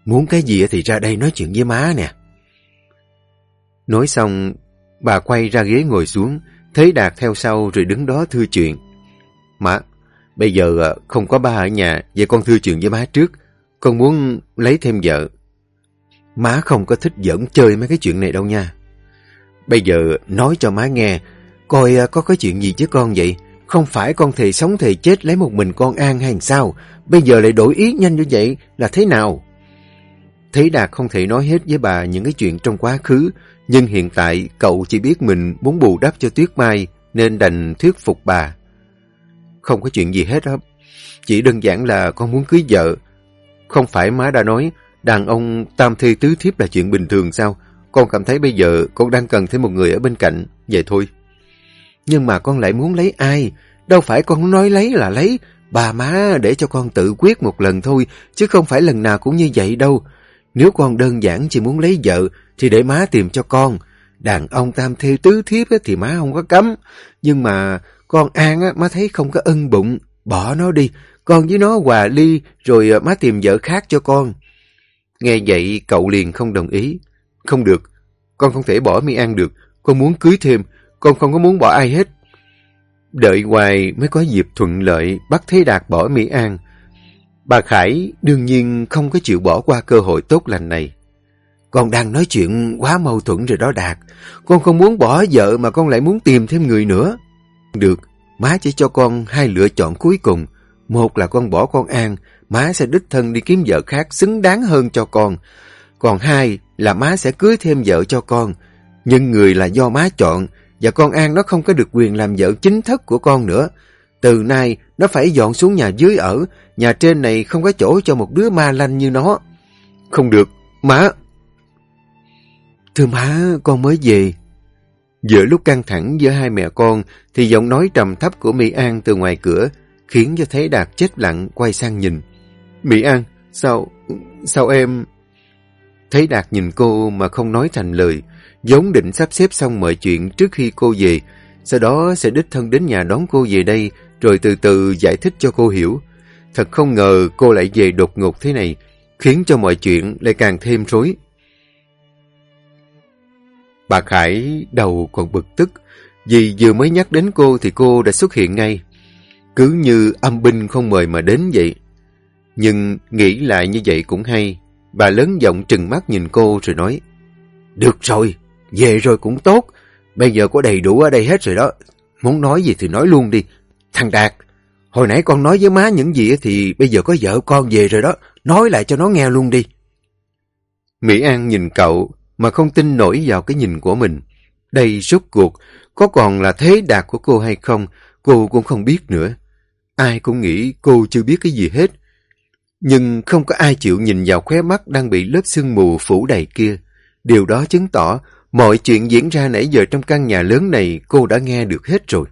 Muốn cái gì thì ra đây nói chuyện với má nè. Nói xong, bà quay ra ghế ngồi xuống, thấy Đạt theo sau rồi đứng đó thưa chuyện. Má, bây giờ à, không có ba ở nhà, vậy con thưa chuyện với má trước. Con muốn lấy thêm vợ. Má không có thích giỡn chơi mấy cái chuyện này đâu nha. Bây giờ nói cho má nghe, coi à, có cái chuyện gì chứ con vậy? Không phải con thề sống thề chết lấy một mình con An hay sao? Bây giờ lại đổi ý nhanh như vậy là thế nào? Thấy Đạt không thể nói hết với bà những cái chuyện trong quá khứ, nhưng hiện tại cậu chỉ biết mình muốn bù đắp cho Tuyết Mai nên đành thuyết phục bà. Không có chuyện gì hết đó. Chỉ đơn giản là con muốn cưới vợ. Không phải má đã nói đàn ông tam thê tứ thiếp là chuyện bình thường sao? Con cảm thấy bây giờ con đang cần thêm một người ở bên cạnh. Vậy thôi. Nhưng mà con lại muốn lấy ai? Đâu phải con nói lấy là lấy. Bà má để cho con tự quyết một lần thôi, chứ không phải lần nào cũng như vậy đâu. Nếu con đơn giản chỉ muốn lấy vợ, thì để má tìm cho con. Đàn ông tam thê tứ thiếp thì má không có cấm. Nhưng mà con An má thấy không có ân bụng. Bỏ nó đi, con với nó hòa ly, rồi à, má tìm vợ khác cho con. Nghe vậy cậu liền không đồng ý. Không được, con không thể bỏ Mi An được. Con muốn cưới thêm, con không có muốn bỏ ai hết. Đợi hoài mới có dịp thuận lợi bắt Thế Đạt bỏ Mỹ An. Bà Khải đương nhiên không có chịu bỏ qua cơ hội tốt lành này. Con đang nói chuyện quá mâu thuẫn rồi đó Đạt. Con không muốn bỏ vợ mà con lại muốn tìm thêm người nữa. Được, má chỉ cho con hai lựa chọn cuối cùng. Một là con bỏ con An, má sẽ đích thân đi kiếm vợ khác xứng đáng hơn cho con. Còn hai là má sẽ cưới thêm vợ cho con. Nhưng người là do má chọn, và con An nó không có được quyền làm vợ chính thức của con nữa. Từ nay, nó phải dọn xuống nhà dưới ở, nhà trên này không có chỗ cho một đứa ma lanh như nó. Không được, má. Thưa má, con mới về. Giữa lúc căng thẳng giữa hai mẹ con, thì giọng nói trầm thấp của Mỹ An từ ngoài cửa, khiến cho Thế Đạt chết lặng quay sang nhìn. Mỹ An, sao, sao em... thấy Đạt nhìn cô mà không nói thành lời, giống định sắp xếp xong mọi chuyện trước khi cô về, sau đó sẽ đích thân đến nhà đón cô về đây, rồi từ từ giải thích cho cô hiểu. Thật không ngờ cô lại về đột ngột thế này, khiến cho mọi chuyện lại càng thêm rối. Bà Khải đầu còn bực tức, vì vừa mới nhắc đến cô thì cô đã xuất hiện ngay. Cứ như âm binh không mời mà đến vậy. Nhưng nghĩ lại như vậy cũng hay. Bà lớn giọng trừng mắt nhìn cô rồi nói, Được rồi, về rồi cũng tốt. Bây giờ có đầy đủ ở đây hết rồi đó. Muốn nói gì thì nói luôn đi. Thằng Đạt, hồi nãy con nói với má những gì thì bây giờ có vợ con về rồi đó. Nói lại cho nó nghe luôn đi. Mỹ An nhìn cậu mà không tin nổi vào cái nhìn của mình. Đây rốt cuộc, có còn là thế đạt của cô hay không, cô cũng không biết nữa. Ai cũng nghĩ cô chưa biết cái gì hết. Nhưng không có ai chịu nhìn vào khóe mắt đang bị lớp sương mù phủ đầy kia. Điều đó chứng tỏ mọi chuyện diễn ra nãy giờ trong căn nhà lớn này cô đã nghe được hết rồi.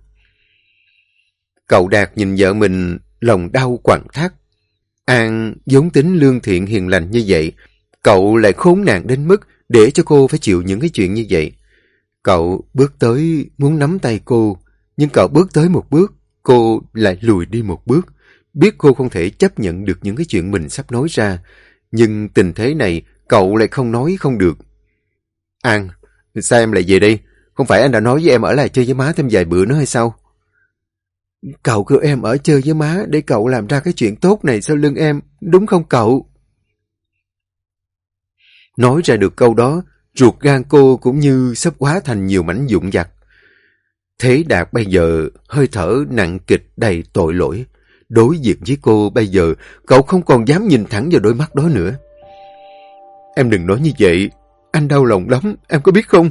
Cậu Đạt nhìn vợ mình lòng đau quặn thắt. An vốn tính lương thiện hiền lành như vậy, cậu lại khốn nạn đến mức để cho cô phải chịu những cái chuyện như vậy. Cậu bước tới muốn nắm tay cô, nhưng cậu bước tới một bước, cô lại lùi đi một bước. Biết cô không thể chấp nhận được những cái chuyện mình sắp nói ra, nhưng tình thế này cậu lại không nói không được. An, sao em lại về đây? Không phải anh đã nói với em ở lại chơi với má thêm vài bữa nữa hay sao? Cậu kêu em ở chơi với má để cậu làm ra cái chuyện tốt này sau lưng em, đúng không cậu? Nói ra được câu đó, ruột gan cô cũng như sắp hóa thành nhiều mảnh dụng giặc. Thế Đạt bây giờ hơi thở nặng kịch đầy tội lỗi. Đối diện với cô bây giờ, cậu không còn dám nhìn thẳng vào đôi mắt đó nữa. Em đừng nói như vậy, anh đau lòng lắm, em có biết không?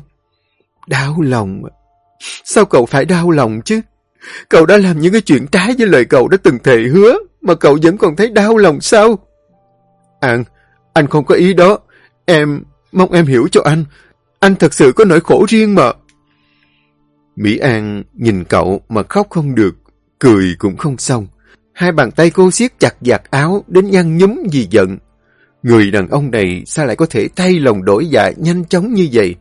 Đau lòng? Sao cậu phải đau lòng chứ? Cậu đã làm những cái chuyện trái với lời cậu đã từng thề hứa, mà cậu vẫn còn thấy đau lòng sao? anh anh không có ý đó. Em, mong em hiểu cho anh. Anh thật sự có nỗi khổ riêng mà. Mỹ An nhìn cậu mà khóc không được, cười cũng không xong. Hai bàn tay cô siết chặt giặt áo đến nhăn nhúm vì giận. Người đàn ông này sao lại có thể thay lòng đổi dạ nhanh chóng như vậy?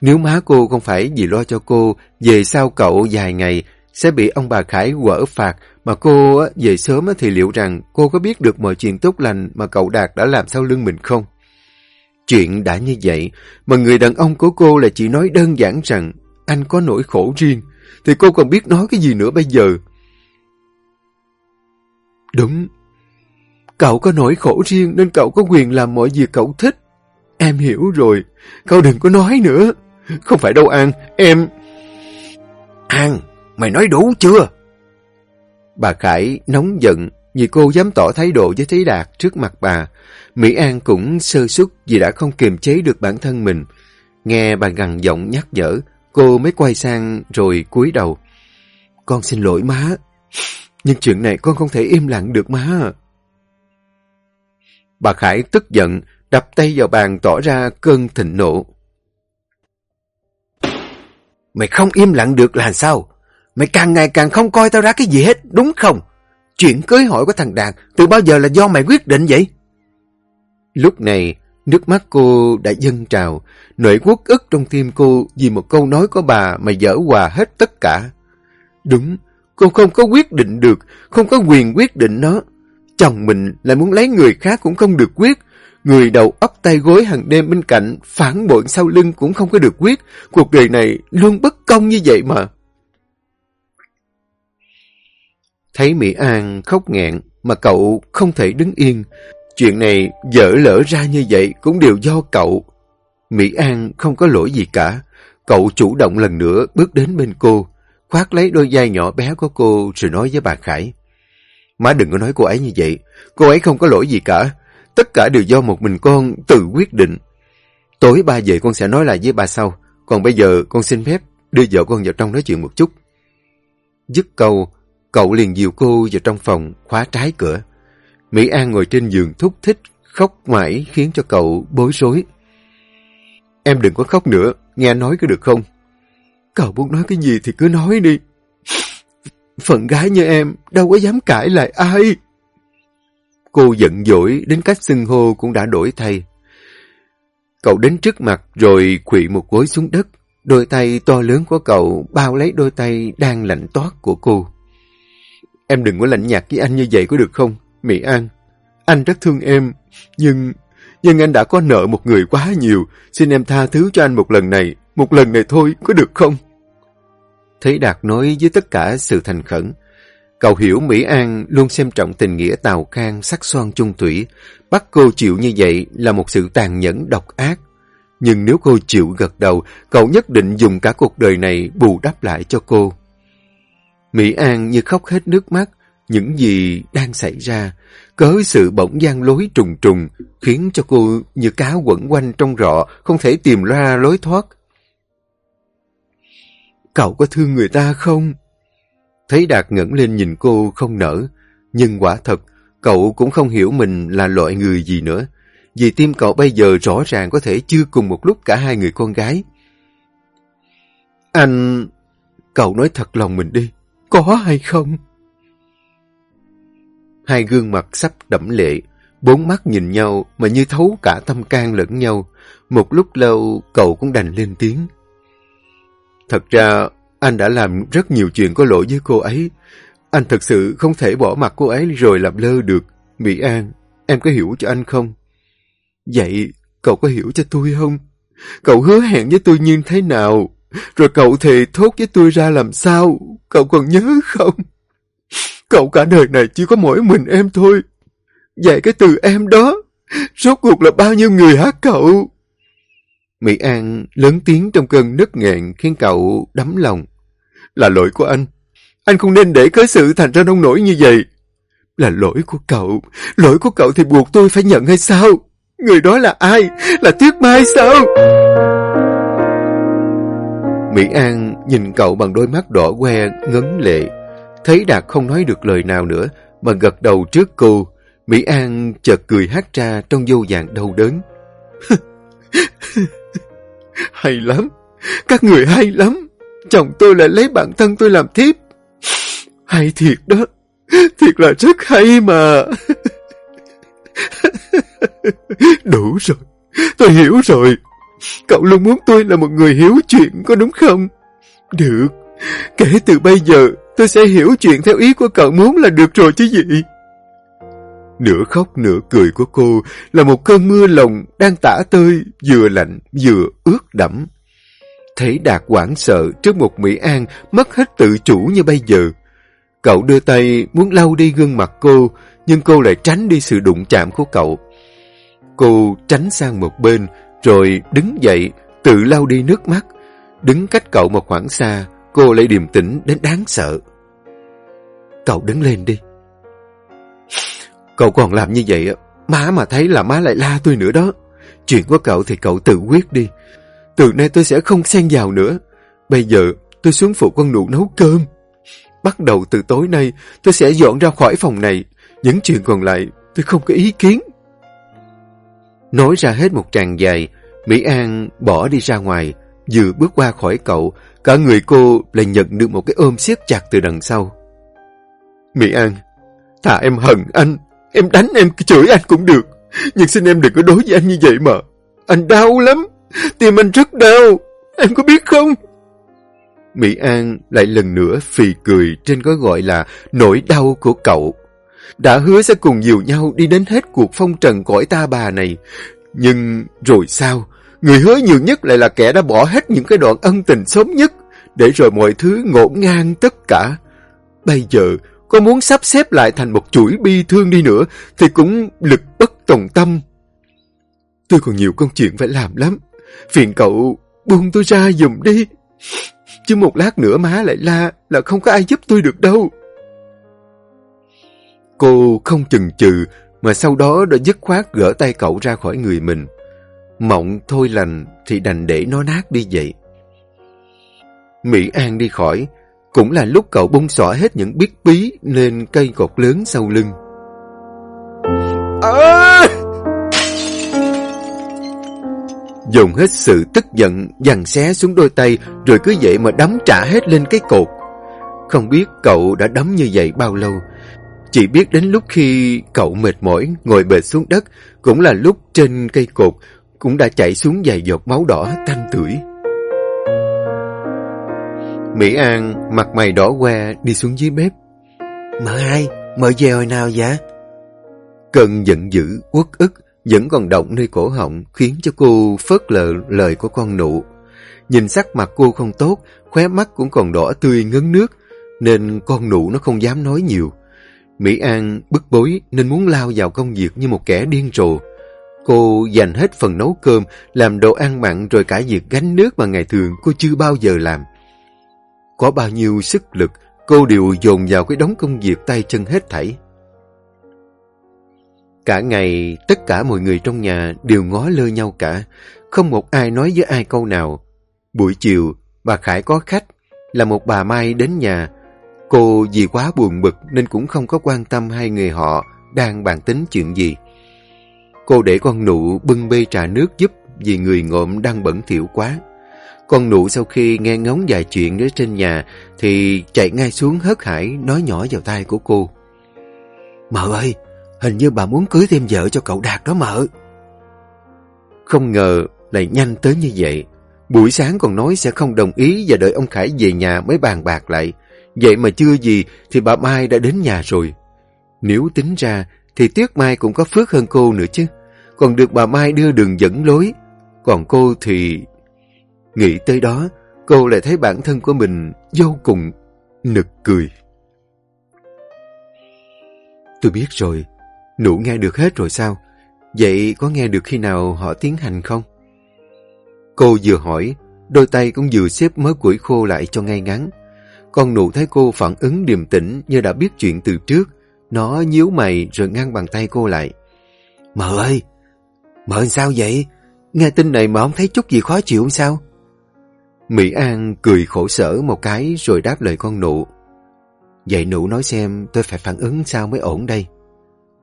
Nếu má cô không phải vì lo cho cô, về sau cậu vài ngày sẽ bị ông bà Khải quở phạt, mà cô về sớm thì liệu rằng cô có biết được mọi chuyện tốt lành mà cậu Đạt đã làm sau lưng mình không? Chuyện đã như vậy, mà người đàn ông của cô lại chỉ nói đơn giản rằng anh có nỗi khổ riêng, thì cô còn biết nói cái gì nữa bây giờ? Đúng, cậu có nỗi khổ riêng nên cậu có quyền làm mọi việc cậu thích. Em hiểu rồi, cậu đừng có nói nữa. Không phải đâu An, em... An, mày nói đủ chưa? Bà Khải nóng giận vì cô dám tỏ thái độ với Thế Đạt trước mặt bà. Mỹ An cũng sơ xuất vì đã không kiềm chế được bản thân mình. Nghe bà gằn giọng nhắc nhở, cô mới quay sang rồi cúi đầu. Con xin lỗi má, nhưng chuyện này con không thể im lặng được má. Bà Khải tức giận, đập tay vào bàn tỏ ra cơn thịnh nộ. Mày không im lặng được là sao? Mày càng ngày càng không coi tao ra cái gì hết, đúng không? Chuyện cưới hỏi của thằng Đạt từ bao giờ là do mày quyết định vậy? Lúc này, nước mắt cô đã dâng trào, nỗi quốc ức trong tim cô vì một câu nói của bà mà dở hòa hết tất cả. Đúng, cô không có quyết định được, không có quyền quyết định nó. Chồng mình lại muốn lấy người khác cũng không được quyết. Người đầu ấp tay gối hàng đêm bên cạnh, phản bội sau lưng cũng không có được quyết. Cuộc đời này luôn bất công như vậy mà. Thấy Mỹ An khóc nghẹn mà cậu không thể đứng yên. Chuyện này dở lỡ ra như vậy cũng đều do cậu. Mỹ An không có lỗi gì cả. Cậu chủ động lần nữa bước đến bên cô, khoác lấy đôi vai nhỏ bé của cô rồi nói với bà Khải. Má đừng có nói cô ấy như vậy. Cô ấy không có lỗi gì cả. tất cả đều do một mình con tự quyết định. Tối ba về con sẽ nói lại với bà sau, còn bây giờ con xin phép đưa vợ con vào trong nói chuyện một chút. Dứt câu, cậu liền dìu cô vào trong phòng, khóa trái cửa. Mỹ An ngồi trên giường thúc thích, khóc mãi khiến cho cậu bối rối. Em đừng có khóc nữa, nghe nói có được không? Cậu muốn nói cái gì thì cứ nói đi. Phận gái như em đâu có dám cãi lại ai. Cô giận dỗi đến cách xưng hô cũng đã đổi thay. Cậu đến trước mặt rồi quỵ một gối xuống đất. Đôi tay to lớn của cậu bao lấy đôi tay đang lạnh toát của cô. Em đừng có lạnh nhạt với anh như vậy có được không, Mỹ An? Anh rất thương em, nhưng... Nhưng anh đã có nợ một người quá nhiều. Xin em tha thứ cho anh một lần này. Một lần này thôi, có được không? Thấy Đạt nói với tất cả sự thành khẩn. Cậu hiểu Mỹ An luôn xem trọng tình nghĩa tào khang sắc son chung thủy. Bắt cô chịu như vậy là một sự tàn nhẫn độc ác. Nhưng nếu cô chịu gật đầu, cậu nhất định dùng cả cuộc đời này bù đắp lại cho cô. Mỹ An như khóc hết nước mắt, những gì đang xảy ra, cớ sự bỗng gian lối trùng trùng, khiến cho cô như cá quẩn quanh trong rọ, không thể tìm ra lối thoát. Cậu có thương người ta không? Thấy Đạt ngẩng lên nhìn cô không nở, nhưng quả thật, cậu cũng không hiểu mình là loại người gì nữa. Vì tim cậu bây giờ rõ ràng có thể chưa cùng một lúc cả hai người con gái. Anh... Cậu nói thật lòng mình đi, có hay không? Hai gương mặt sắp đẫm lệ, bốn mắt nhìn nhau mà như thấu cả tâm can lẫn nhau. Một lúc lâu cậu cũng đành lên tiếng. Thật ra anh đã làm rất nhiều chuyện có lỗi với cô ấy. Anh thật sự không thể bỏ mặt cô ấy rồi làm lơ được. Mỹ An, em có hiểu cho anh không? Vậy cậu có hiểu cho tôi không? Cậu hứa hẹn với tôi như thế nào? Rồi cậu thì thốt với tôi ra làm sao? Cậu còn nhớ không? Cậu cả đời này chỉ có mỗi mình em thôi. Vậy cái từ em đó, rốt cuộc là bao nhiêu người hả cậu? Mỹ An lớn tiếng trong cơn nứt nghẹn khiến cậu đắm lòng. Là lỗi của anh. Anh không nên để cớ sự thành ra nông nổi như vậy. Là lỗi của cậu. Lỗi của cậu thì buộc tôi phải nhận hay sao? Người đó là ai? Là Tuyết Mai sao? Mỹ An nhìn cậu bằng đôi mắt đỏ que, ngấn lệ. Thấy Đạt không nói được lời nào nữa, mà gật đầu trước cô. Mỹ An chợt cười hát ra trong vô vàng đau đớn. hay lắm, các người hay lắm. Chồng tôi lại lấy bản thân tôi làm thiếp. Hay thiệt đó, thiệt là rất hay mà. Đủ rồi, tôi hiểu rồi. Cậu luôn muốn tôi là một người hiểu chuyện, có đúng không? Được, kể từ bây giờ tôi sẽ hiểu chuyện theo ý của cậu muốn là được rồi chứ gì. Nửa khóc nửa cười của cô là một cơn mưa lòng đang tả tơi, vừa lạnh vừa ướt đẫm. Thấy Đạt quảng sợ trước một Mỹ An mất hết tự chủ như bây giờ. Cậu đưa tay muốn lau đi gương mặt cô, nhưng cô lại tránh đi sự đụng chạm của cậu. Cô tránh sang một bên, rồi đứng dậy, tự lau đi nước mắt. Đứng cách cậu một khoảng xa, cô lại điềm tĩnh đến đáng sợ. Cậu đứng lên đi. Cậu còn làm như vậy, má mà thấy là má lại la tôi nữa đó. Chuyện của cậu thì cậu tự quyết đi. Từ nay tôi sẽ không xen vào nữa. Bây giờ tôi xuống phụ con nụ nấu cơm. Bắt đầu từ tối nay tôi sẽ dọn ra khỏi phòng này. Những chuyện còn lại tôi không có ý kiến. Nói ra hết một tràng dài, Mỹ An bỏ đi ra ngoài, vừa bước qua khỏi cậu, cả người cô lại nhận được một cái ôm siết chặt từ đằng sau. Mỹ An, thà em hận anh, em đánh em chửi anh cũng được, nhưng xin em đừng có đối với anh như vậy mà. Anh đau lắm, tim anh rất đau, em có biết không? Mỹ An lại lần nữa phì cười trên cái gọi là nỗi đau của cậu đã hứa sẽ cùng dìu nhau đi đến hết cuộc phong trần cõi ta bà này. Nhưng rồi sao? Người hứa nhiều nhất lại là kẻ đã bỏ hết những cái đoạn ân tình sớm nhất, để rồi mọi thứ ngổn ngang tất cả. Bây giờ, có muốn sắp xếp lại thành một chuỗi bi thương đi nữa, thì cũng lực bất tòng tâm. Tôi còn nhiều công chuyện phải làm lắm. Phiền cậu buông tôi ra dùm đi. Chứ một lát nữa má lại la là không có ai giúp tôi được đâu. Cô không chừng chừ, mà sau đó đã dứt khoát gỡ tay cậu ra khỏi người mình. Mộng thôi lành thì đành để nó nát đi vậy. Mỹ An đi khỏi, cũng là lúc cậu bung xõa hết những biết bí lên cây cột lớn sau lưng. À! Dùng hết sự tức giận, dằn xé xuống đôi tay, rồi cứ vậy mà đấm trả hết lên cái cột. Không biết cậu đã đấm như vậy bao lâu. Chỉ biết đến lúc khi cậu mệt mỏi, ngồi bệt xuống đất, cũng là lúc trên cây cột cũng đã chảy xuống vài giọt máu đỏ tanh tưởi. Mỹ An mặt mày đỏ que đi xuống dưới bếp. Mợ hai, mợ về hồi nào vậy? Cơn giận dữ, uất ức vẫn còn động nơi cổ họng khiến cho cô phớt lờ lời của con nụ. Nhìn sắc mặt cô không tốt, khóe mắt cũng còn đỏ tươi ngấn nước, nên con nụ nó không dám nói nhiều. Mỹ An bức bối nên muốn lao vào công việc như một kẻ điên rồ. Cô dành hết phần nấu cơm, làm đồ ăn mặn rồi cả việc gánh nước mà ngày thường cô chưa bao giờ làm. Có bao nhiêu sức lực, cô đều dồn vào cái đống công việc tay chân hết thảy. Cả ngày, tất cả mọi người trong nhà đều ngó lơ nhau cả, không một ai nói với ai câu nào. Buổi chiều, bà Khải có khách, là một bà Mai đến nhà. Cô vì quá buồn bực nên cũng không có quan tâm hai người họ đang bàn tính chuyện gì. Cô để con nụ bưng bê trà nước giúp vì người ngộm đang bẩn thỉu quá. Con nụ sau khi nghe ngóng vài chuyện ở trên nhà thì chạy ngay xuống hớt hải nói nhỏ vào tai của cô. Mợ ơi, hình như bà muốn cưới thêm vợ cho cậu Đạt đó mợ. Không ngờ lại nhanh tới như vậy. Buổi sáng còn nói sẽ không đồng ý và đợi ông Khải về nhà mới bàn bạc lại. Vậy mà chưa gì thì bà Mai đã đến nhà rồi. Nếu tính ra thì Tuyết Mai cũng có phước hơn cô nữa chứ. Còn được bà Mai đưa đường dẫn lối. Còn cô thì Nghĩ tới đó, cô lại thấy bản thân của mình vô cùng nực cười. Tôi biết rồi, nụ nghe được hết rồi sao? Vậy có nghe được khi nào họ tiến hành không? Cô vừa hỏi, đôi tay cũng vừa xếp mớ củi khô lại cho ngay ngắn. Con nụ thấy cô phản ứng điềm tĩnh như đã biết chuyện từ trước. Nó nhíu mày rồi ngăn bàn tay cô lại. Mợ ơi, mợ sao vậy? Nghe tin này mà không thấy chút gì khó chịu sao? Mỹ An cười khổ sở một cái rồi đáp lời con nụ. Vậy nụ nói xem tôi phải phản ứng sao mới ổn đây.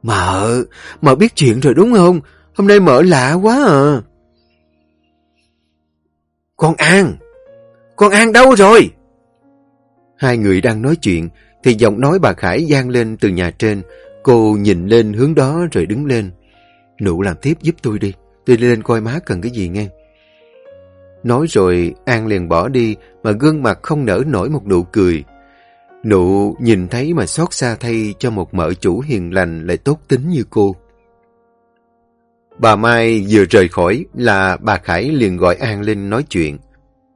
Mợ, mợ biết chuyện rồi đúng không? Hôm nay mợ lạ quá à. Con An! Con An đâu rồi? Hai người đang nói chuyện thì giọng nói bà Khải gian lên từ nhà trên. Cô nhìn lên hướng đó rồi đứng lên. Nụ làm tiếp giúp tôi đi. Tôi lên coi má cần cái gì nghe. Nói rồi An liền bỏ đi mà gương mặt không nở nổi một nụ cười. Nụ nhìn thấy mà xót xa thay cho một mợ chủ hiền lành lại tốt tính như cô. Bà Mai vừa rời khỏi là bà Khải liền gọi An lên nói chuyện.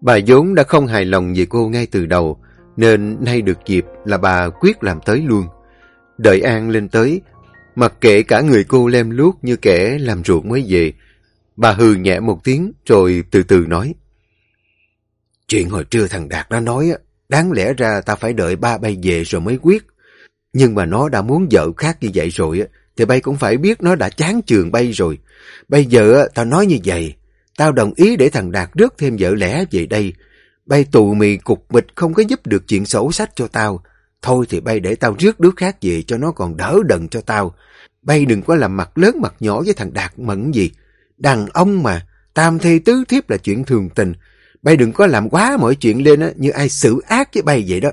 Bà vốn đã không hài lòng về cô ngay từ đầu, nên nay được dịp là bà quyết làm tới luôn. Đợi An lên tới, mặc kệ cả người cô lem luốc như kẻ làm ruộng mới về, Bà hừ nhẹ một tiếng rồi từ từ nói. Chuyện hồi trưa thằng Đạt nó nói, đáng lẽ ra ta phải đợi ba bay về rồi mới quyết. Nhưng mà nó đã muốn vợ khác như vậy rồi, thì bay cũng phải biết nó đã chán trường bay rồi. Bây giờ tao nói như vậy, tao đồng ý để thằng Đạt rước thêm vợ lẽ về đây. Bay tù mì cục mịch không có giúp được chuyện xấu sách cho tao. Thôi thì bay để tao rước đứa khác về cho nó còn đỡ đần cho tao. Bay đừng có làm mặt lớn mặt nhỏ với thằng Đạt mẫn gì. Đàn ông mà, tam thê tứ thiếp là chuyện thường tình. Bay đừng có làm quá mọi chuyện lên á, như ai xử ác với bay vậy đó.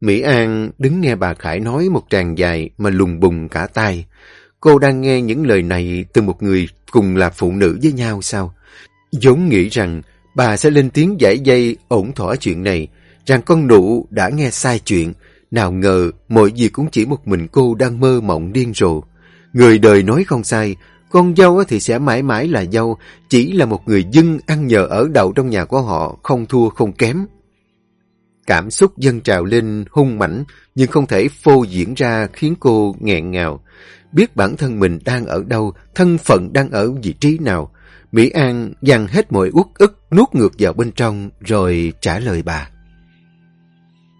Mỹ An đứng nghe bà Khải nói một tràng dài mà lùng bùng cả tai. Cô đang nghe những lời này từ một người cùng là phụ nữ với nhau sao? giống nghĩ rằng bà sẽ lên tiếng giải dây ổn thỏa chuyện này, rằng con nụ đã nghe sai chuyện. Nào ngờ mọi gì cũng chỉ một mình cô đang mơ mộng điên rồ. Người đời nói không sai, con dâu thì sẽ mãi mãi là dâu, chỉ là một người dân ăn nhờ ở đậu trong nhà của họ, không thua không kém. Cảm xúc dâng trào lên hung mãnh nhưng không thể phô diễn ra khiến cô nghẹn ngào. Biết bản thân mình đang ở đâu, thân phận đang ở vị trí nào. Mỹ An dằn hết mọi uất ức nuốt ngược vào bên trong rồi trả lời bà.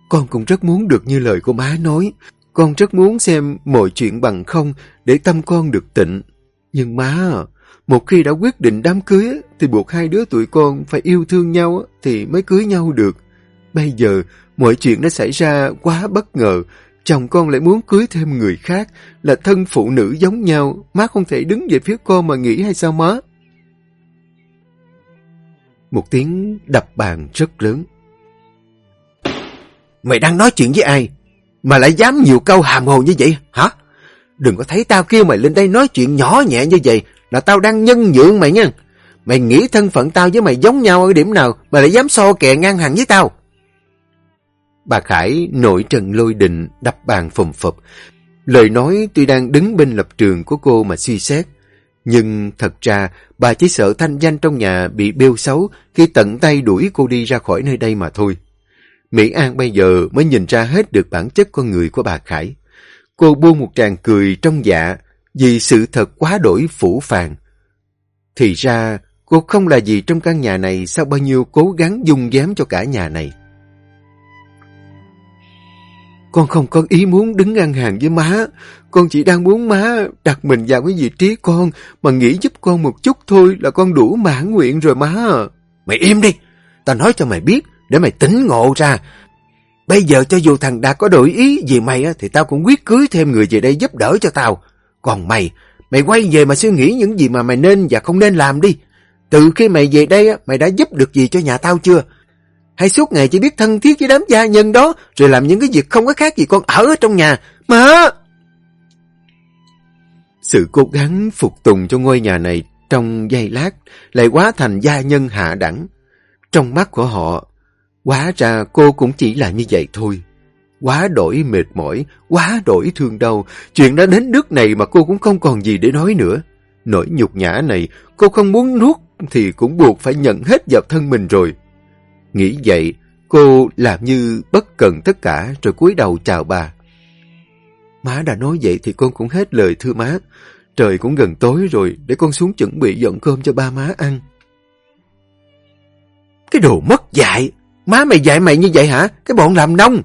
Con cũng rất muốn được như lời của má nói. con rất muốn xem mọi chuyện bằng không để tâm con được tịnh. Nhưng má một khi đã quyết định đám cưới thì buộc hai đứa tụi con phải yêu thương nhau thì mới cưới nhau được. Bây giờ mọi chuyện đã xảy ra quá bất ngờ. Chồng con lại muốn cưới thêm người khác là thân phụ nữ giống nhau. Má không thể đứng về phía con mà nghĩ hay sao má? Một tiếng đập bàn rất lớn. Mày đang nói chuyện với ai? Mà lại dám nhiều câu hàm hồ như vậy, hả? Đừng có thấy tao kêu mày lên đây nói chuyện nhỏ nhẹ như vậy, là tao đang nhân nhượng mày nha. Mày nghĩ thân phận tao với mày giống nhau ở điểm nào mà lại dám so kè ngang hàng với tao? Bà Khải nổi trần lôi đình, đập bàn phùm phập Lời nói tuy đang đứng bên lập trường của cô mà suy xét. Nhưng thật ra bà chỉ sợ thanh danh trong nhà bị bêu xấu khi tận tay đuổi cô đi ra khỏi nơi đây mà thôi. Mỹ An bây giờ mới nhìn ra hết được bản chất con người của bà Khải. Cô buông một tràng cười trong dạ vì sự thật quá đổi phủ phàng. Thì ra, cô không là gì trong căn nhà này sau bao nhiêu cố gắng dung dám cho cả nhà này. Con không có ý muốn đứng ngang hàng với má. Con chỉ đang muốn má đặt mình vào cái vị trí con mà nghĩ giúp con một chút thôi là con đủ mãn nguyện rồi má. Mày im đi. Tao nói cho mày biết, để mày tỉnh ngộ ra. Bây giờ cho dù thằng Đạt có đổi ý gì mày thì tao cũng quyết cưới thêm người về đây giúp đỡ cho tao. Còn mày, mày quay về mà suy nghĩ những gì mà mày nên và không nên làm đi. Từ khi mày về đây mày đã giúp được gì cho nhà tao chưa? Hay suốt ngày chỉ biết thân thiết với đám gia nhân đó rồi làm những cái việc không có khác gì con ở trong nhà. Mà... Sự cố gắng phục tùng cho ngôi nhà này trong giây lát lại quá thành gia nhân hạ đẳng. Trong mắt của họ, Quá ra cô cũng chỉ là như vậy thôi. Quá đổi mệt mỏi, quá đổi thương đau. Chuyện đã đến nước này mà cô cũng không còn gì để nói nữa. Nỗi nhục nhã này, cô không muốn nuốt thì cũng buộc phải nhận hết vào thân mình rồi. Nghĩ vậy, cô làm như bất cần tất cả rồi cúi đầu chào bà. Má đã nói vậy thì con cũng hết lời thưa má. Trời cũng gần tối rồi, để con xuống chuẩn bị dọn cơm cho ba má ăn. Cái đồ mất dạy! Má mày dạy mày như vậy hả? Cái bọn làm nông.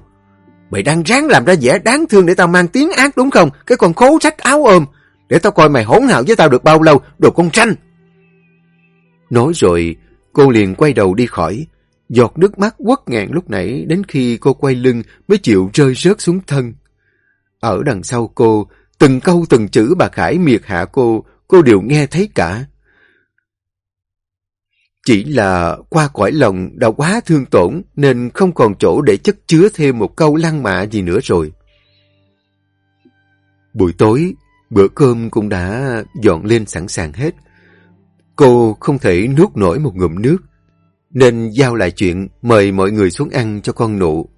Mày đang ráng làm ra vẻ đáng thương để tao mang tiếng ác đúng không? Cái con khố rách áo ôm. Để tao coi mày hỗn hào với tao được bao lâu, đồ con tranh. Nói rồi, cô liền quay đầu đi khỏi. Giọt nước mắt quất ngạn lúc nãy đến khi cô quay lưng mới chịu rơi rớt xuống thân. Ở đằng sau cô, từng câu từng chữ bà Khải miệt hạ cô, cô đều nghe thấy cả. Chỉ là qua cõi lòng đã quá thương tổn nên không còn chỗ để chất chứa thêm một câu lăng mạ gì nữa rồi. Buổi tối, bữa cơm cũng đã dọn lên sẵn sàng hết. Cô không thể nuốt nổi một ngụm nước, nên giao lại chuyện mời mọi người xuống ăn cho con nụ.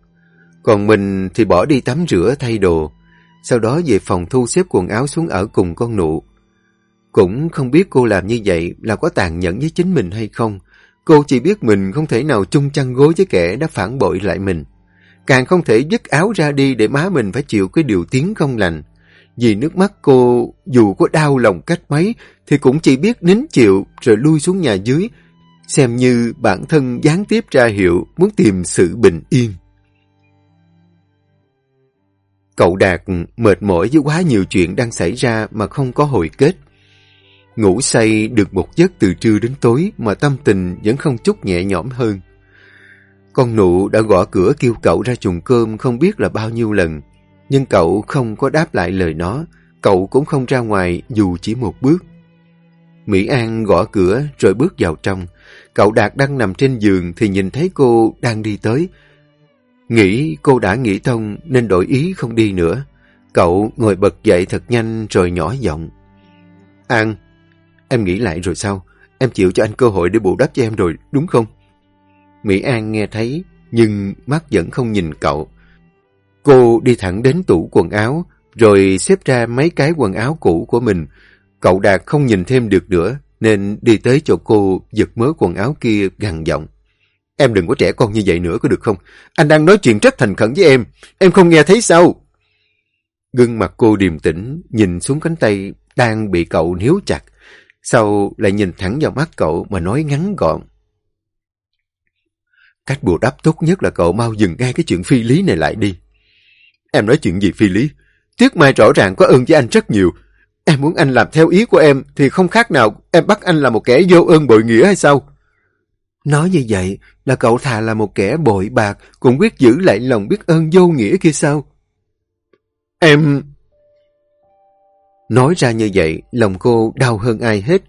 Còn mình thì bỏ đi tắm rửa thay đồ, sau đó về phòng thu xếp quần áo xuống ở cùng con nụ. Cũng không biết cô làm như vậy là có tàn nhẫn với chính mình hay không. Cô chỉ biết mình không thể nào chung chăn gối với kẻ đã phản bội lại mình. Càng không thể dứt áo ra đi để má mình phải chịu cái điều tiếng không lành. Vì nước mắt cô, dù có đau lòng cách mấy, thì cũng chỉ biết nín chịu rồi lui xuống nhà dưới, xem như bản thân gián tiếp ra hiệu muốn tìm sự bình yên. Cậu Đạt mệt mỏi với quá nhiều chuyện đang xảy ra mà không có hồi kết. Ngủ say được một giấc từ trưa đến tối mà tâm tình vẫn không chút nhẹ nhõm hơn. Con nụ đã gõ cửa kêu cậu ra chuồng cơm không biết là bao nhiêu lần, nhưng cậu không có đáp lại lời nó, cậu cũng không ra ngoài dù chỉ một bước. Mỹ An gõ cửa rồi bước vào trong. Cậu Đạt đang nằm trên giường thì nhìn thấy cô đang đi tới. Nghĩ cô đã nghĩ thông nên đổi ý không đi nữa. Cậu ngồi bật dậy thật nhanh rồi nhỏ giọng. An, Em nghĩ lại rồi sao? Em chịu cho anh cơ hội để bù đắp cho em rồi, đúng không? Mỹ An nghe thấy, nhưng mắt vẫn không nhìn cậu. Cô đi thẳng đến tủ quần áo, rồi xếp ra mấy cái quần áo cũ của mình. Cậu Đạt không nhìn thêm được nữa, nên đi tới chỗ cô giật mớ quần áo kia gằn giọng. Em đừng có trẻ con như vậy nữa có được không? Anh đang nói chuyện rất thành khẩn với em. Em không nghe thấy sao? Gương mặt cô điềm tĩnh, nhìn xuống cánh tay đang bị cậu níu chặt. Sau lại nhìn thẳng vào mắt cậu mà nói ngắn gọn. Cách bù đắp tốt nhất là cậu mau dừng ngay cái chuyện phi lý này lại đi. Em nói chuyện gì phi lý? Tuyết Mai rõ ràng có ơn với anh rất nhiều. Em muốn anh làm theo ý của em thì không khác nào em bắt anh là một kẻ vô ơn bội nghĩa hay sao? Nói như vậy là cậu thà là một kẻ bội bạc cũng quyết giữ lại lòng biết ơn vô nghĩa kia sao? Em... Nói ra như vậy, lòng cô đau hơn ai hết.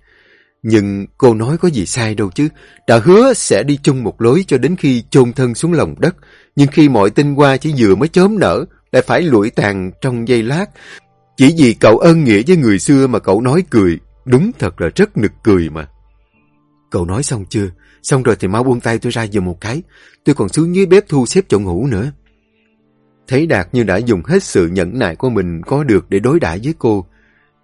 Nhưng cô nói có gì sai đâu chứ. Đã hứa sẽ đi chung một lối cho đến khi chôn thân xuống lòng đất. Nhưng khi mọi tinh qua chỉ vừa mới chớm nở, lại phải lụi tàn trong giây lát. Chỉ vì cậu ân nghĩa với người xưa mà cậu nói cười. Đúng thật là rất nực cười mà. Cậu nói xong chưa? Xong rồi thì mau buông tay tôi ra giùm một cái. Tôi còn xuống dưới bếp thu xếp chỗ ngủ nữa. Thấy Đạt như đã dùng hết sự nhẫn nại của mình có được để đối đãi với cô.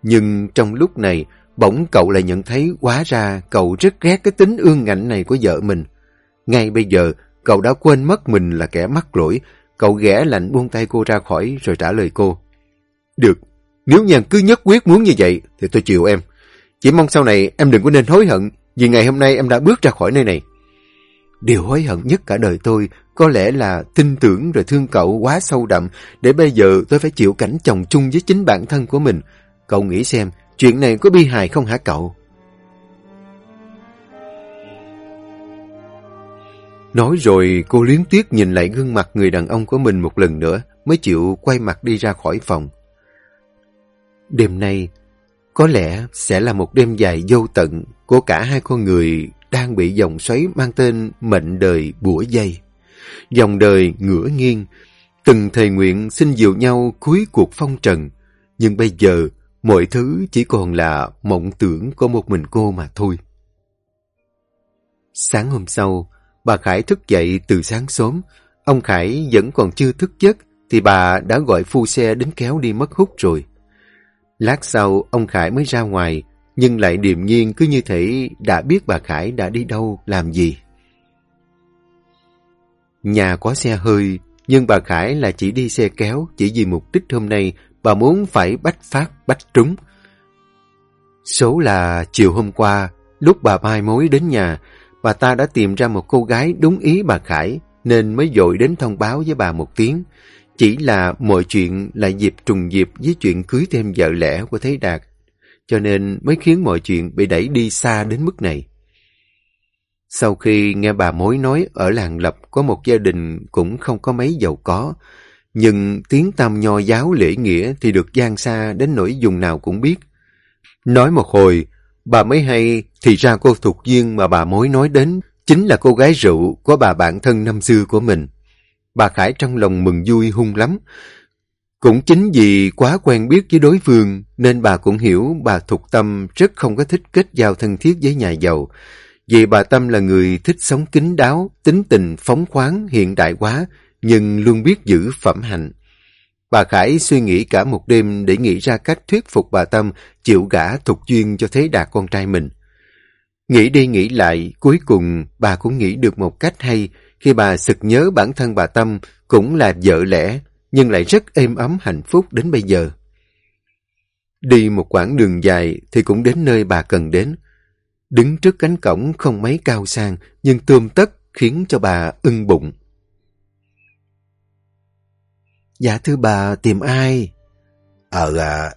Nhưng trong lúc này, bỗng cậu lại nhận thấy quá ra cậu rất ghét cái tính ương ngạnh này của vợ mình. Ngay bây giờ, cậu đã quên mất mình là kẻ mắc lỗi. Cậu ghẻ lạnh buông tay cô ra khỏi rồi trả lời cô. Được, nếu nhàn cứ nhất quyết muốn như vậy thì tôi chịu em. Chỉ mong sau này em đừng có nên hối hận vì ngày hôm nay em đã bước ra khỏi nơi này. Điều hối hận nhất cả đời tôi có lẽ là tin tưởng rồi thương cậu quá sâu đậm để bây giờ tôi phải chịu cảnh chồng chung với chính bản thân của mình. Cậu nghĩ xem, chuyện này có bi hài không hả cậu? Nói rồi cô liếng tiếc nhìn lại gương mặt người đàn ông của mình một lần nữa mới chịu quay mặt đi ra khỏi phòng. Đêm nay có lẽ sẽ là một đêm dài vô tận của cả hai con người đang bị dòng xoáy mang tên mệnh đời bủa dây. Dòng đời ngửa nghiêng, từng thầy nguyện xin dìu nhau cuối cuộc phong trần, nhưng bây giờ mọi thứ chỉ còn là mộng tưởng của một mình cô mà thôi. Sáng hôm sau, bà Khải thức dậy từ sáng sớm. Ông Khải vẫn còn chưa thức giấc thì bà đã gọi phu xe đến kéo đi mất hút rồi. Lát sau, ông Khải mới ra ngoài, nhưng lại điềm nhiên cứ như thể đã biết bà Khải đã đi đâu, làm gì. Nhà có xe hơi, nhưng bà Khải là chỉ đi xe kéo chỉ vì mục đích hôm nay bà muốn phải bách phát bách trúng. Số là chiều hôm qua, lúc bà mai mối đến nhà, bà ta đã tìm ra một cô gái đúng ý bà Khải nên mới dội đến thông báo với bà một tiếng. Chỉ là mọi chuyện lại dịp trùng dịp với chuyện cưới thêm vợ lẽ của Thế Đạt, cho nên mới khiến mọi chuyện bị đẩy đi xa đến mức này. Sau khi nghe bà mối nói ở làng lập có một gia đình cũng không có mấy giàu có, nhưng tiếng tam nho giáo lễ nghĩa thì được gian xa đến nỗi dùng nào cũng biết. Nói một hồi, bà mới hay thì ra cô thuộc duyên mà bà mối nói đến chính là cô gái rượu của bà bạn thân năm xưa của mình. Bà Khải trong lòng mừng vui hung lắm. Cũng chính vì quá quen biết với đối phương nên bà cũng hiểu bà thuộc Tâm rất không có thích kết giao thân thiết với nhà giàu. Vì bà Tâm là người thích sống kín đáo, tính tình phóng khoáng, hiện đại quá, nhưng luôn biết giữ phẩm hạnh. Bà Khải suy nghĩ cả một đêm để nghĩ ra cách thuyết phục bà Tâm chịu gả thục duyên cho Thế Đạt con trai mình. Nghĩ đi nghĩ lại, cuối cùng bà cũng nghĩ được một cách hay khi bà sực nhớ bản thân bà Tâm cũng là vợ lẽ, nhưng lại rất êm ấm hạnh phúc đến bây giờ. Đi một quãng đường dài thì cũng đến nơi bà cần đến. Đứng trước cánh cổng không mấy cao sang nhưng tươm tất khiến cho bà ưng bụng. Dạ thưa bà, tìm ai? Ờ, à,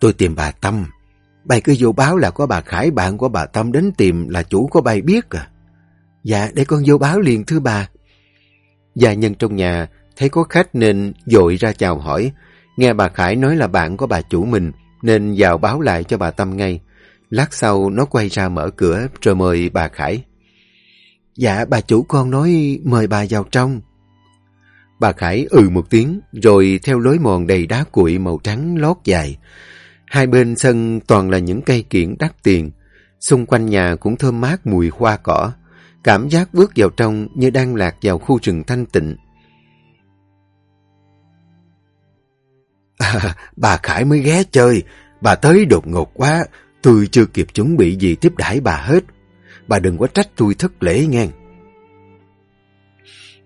tôi tìm bà Tâm. Bà cứ vô báo là có bà Khải bạn của bà Tâm đến tìm là chủ của bà biết à. Dạ, để con vô báo liền thưa bà. Gia nhân trong nhà thấy có khách nên dội ra chào hỏi. Nghe bà Khải nói là bạn của bà chủ mình nên vào báo lại cho bà Tâm ngay. Lát sau nó quay ra mở cửa rồi mời bà Khải. Dạ, bà chủ con nói mời bà vào trong. Bà Khải ừ một tiếng, rồi theo lối mòn đầy đá cuội màu trắng lót dài. Hai bên sân toàn là những cây kiển đắt tiền. Xung quanh nhà cũng thơm mát mùi hoa cỏ. Cảm giác bước vào trong như đang lạc vào khu rừng thanh tịnh. À, bà Khải mới ghé chơi. Bà tới đột ngột quá. Tôi chưa kịp chuẩn bị gì tiếp đãi bà hết. Bà đừng có trách tôi thất lễ ngang.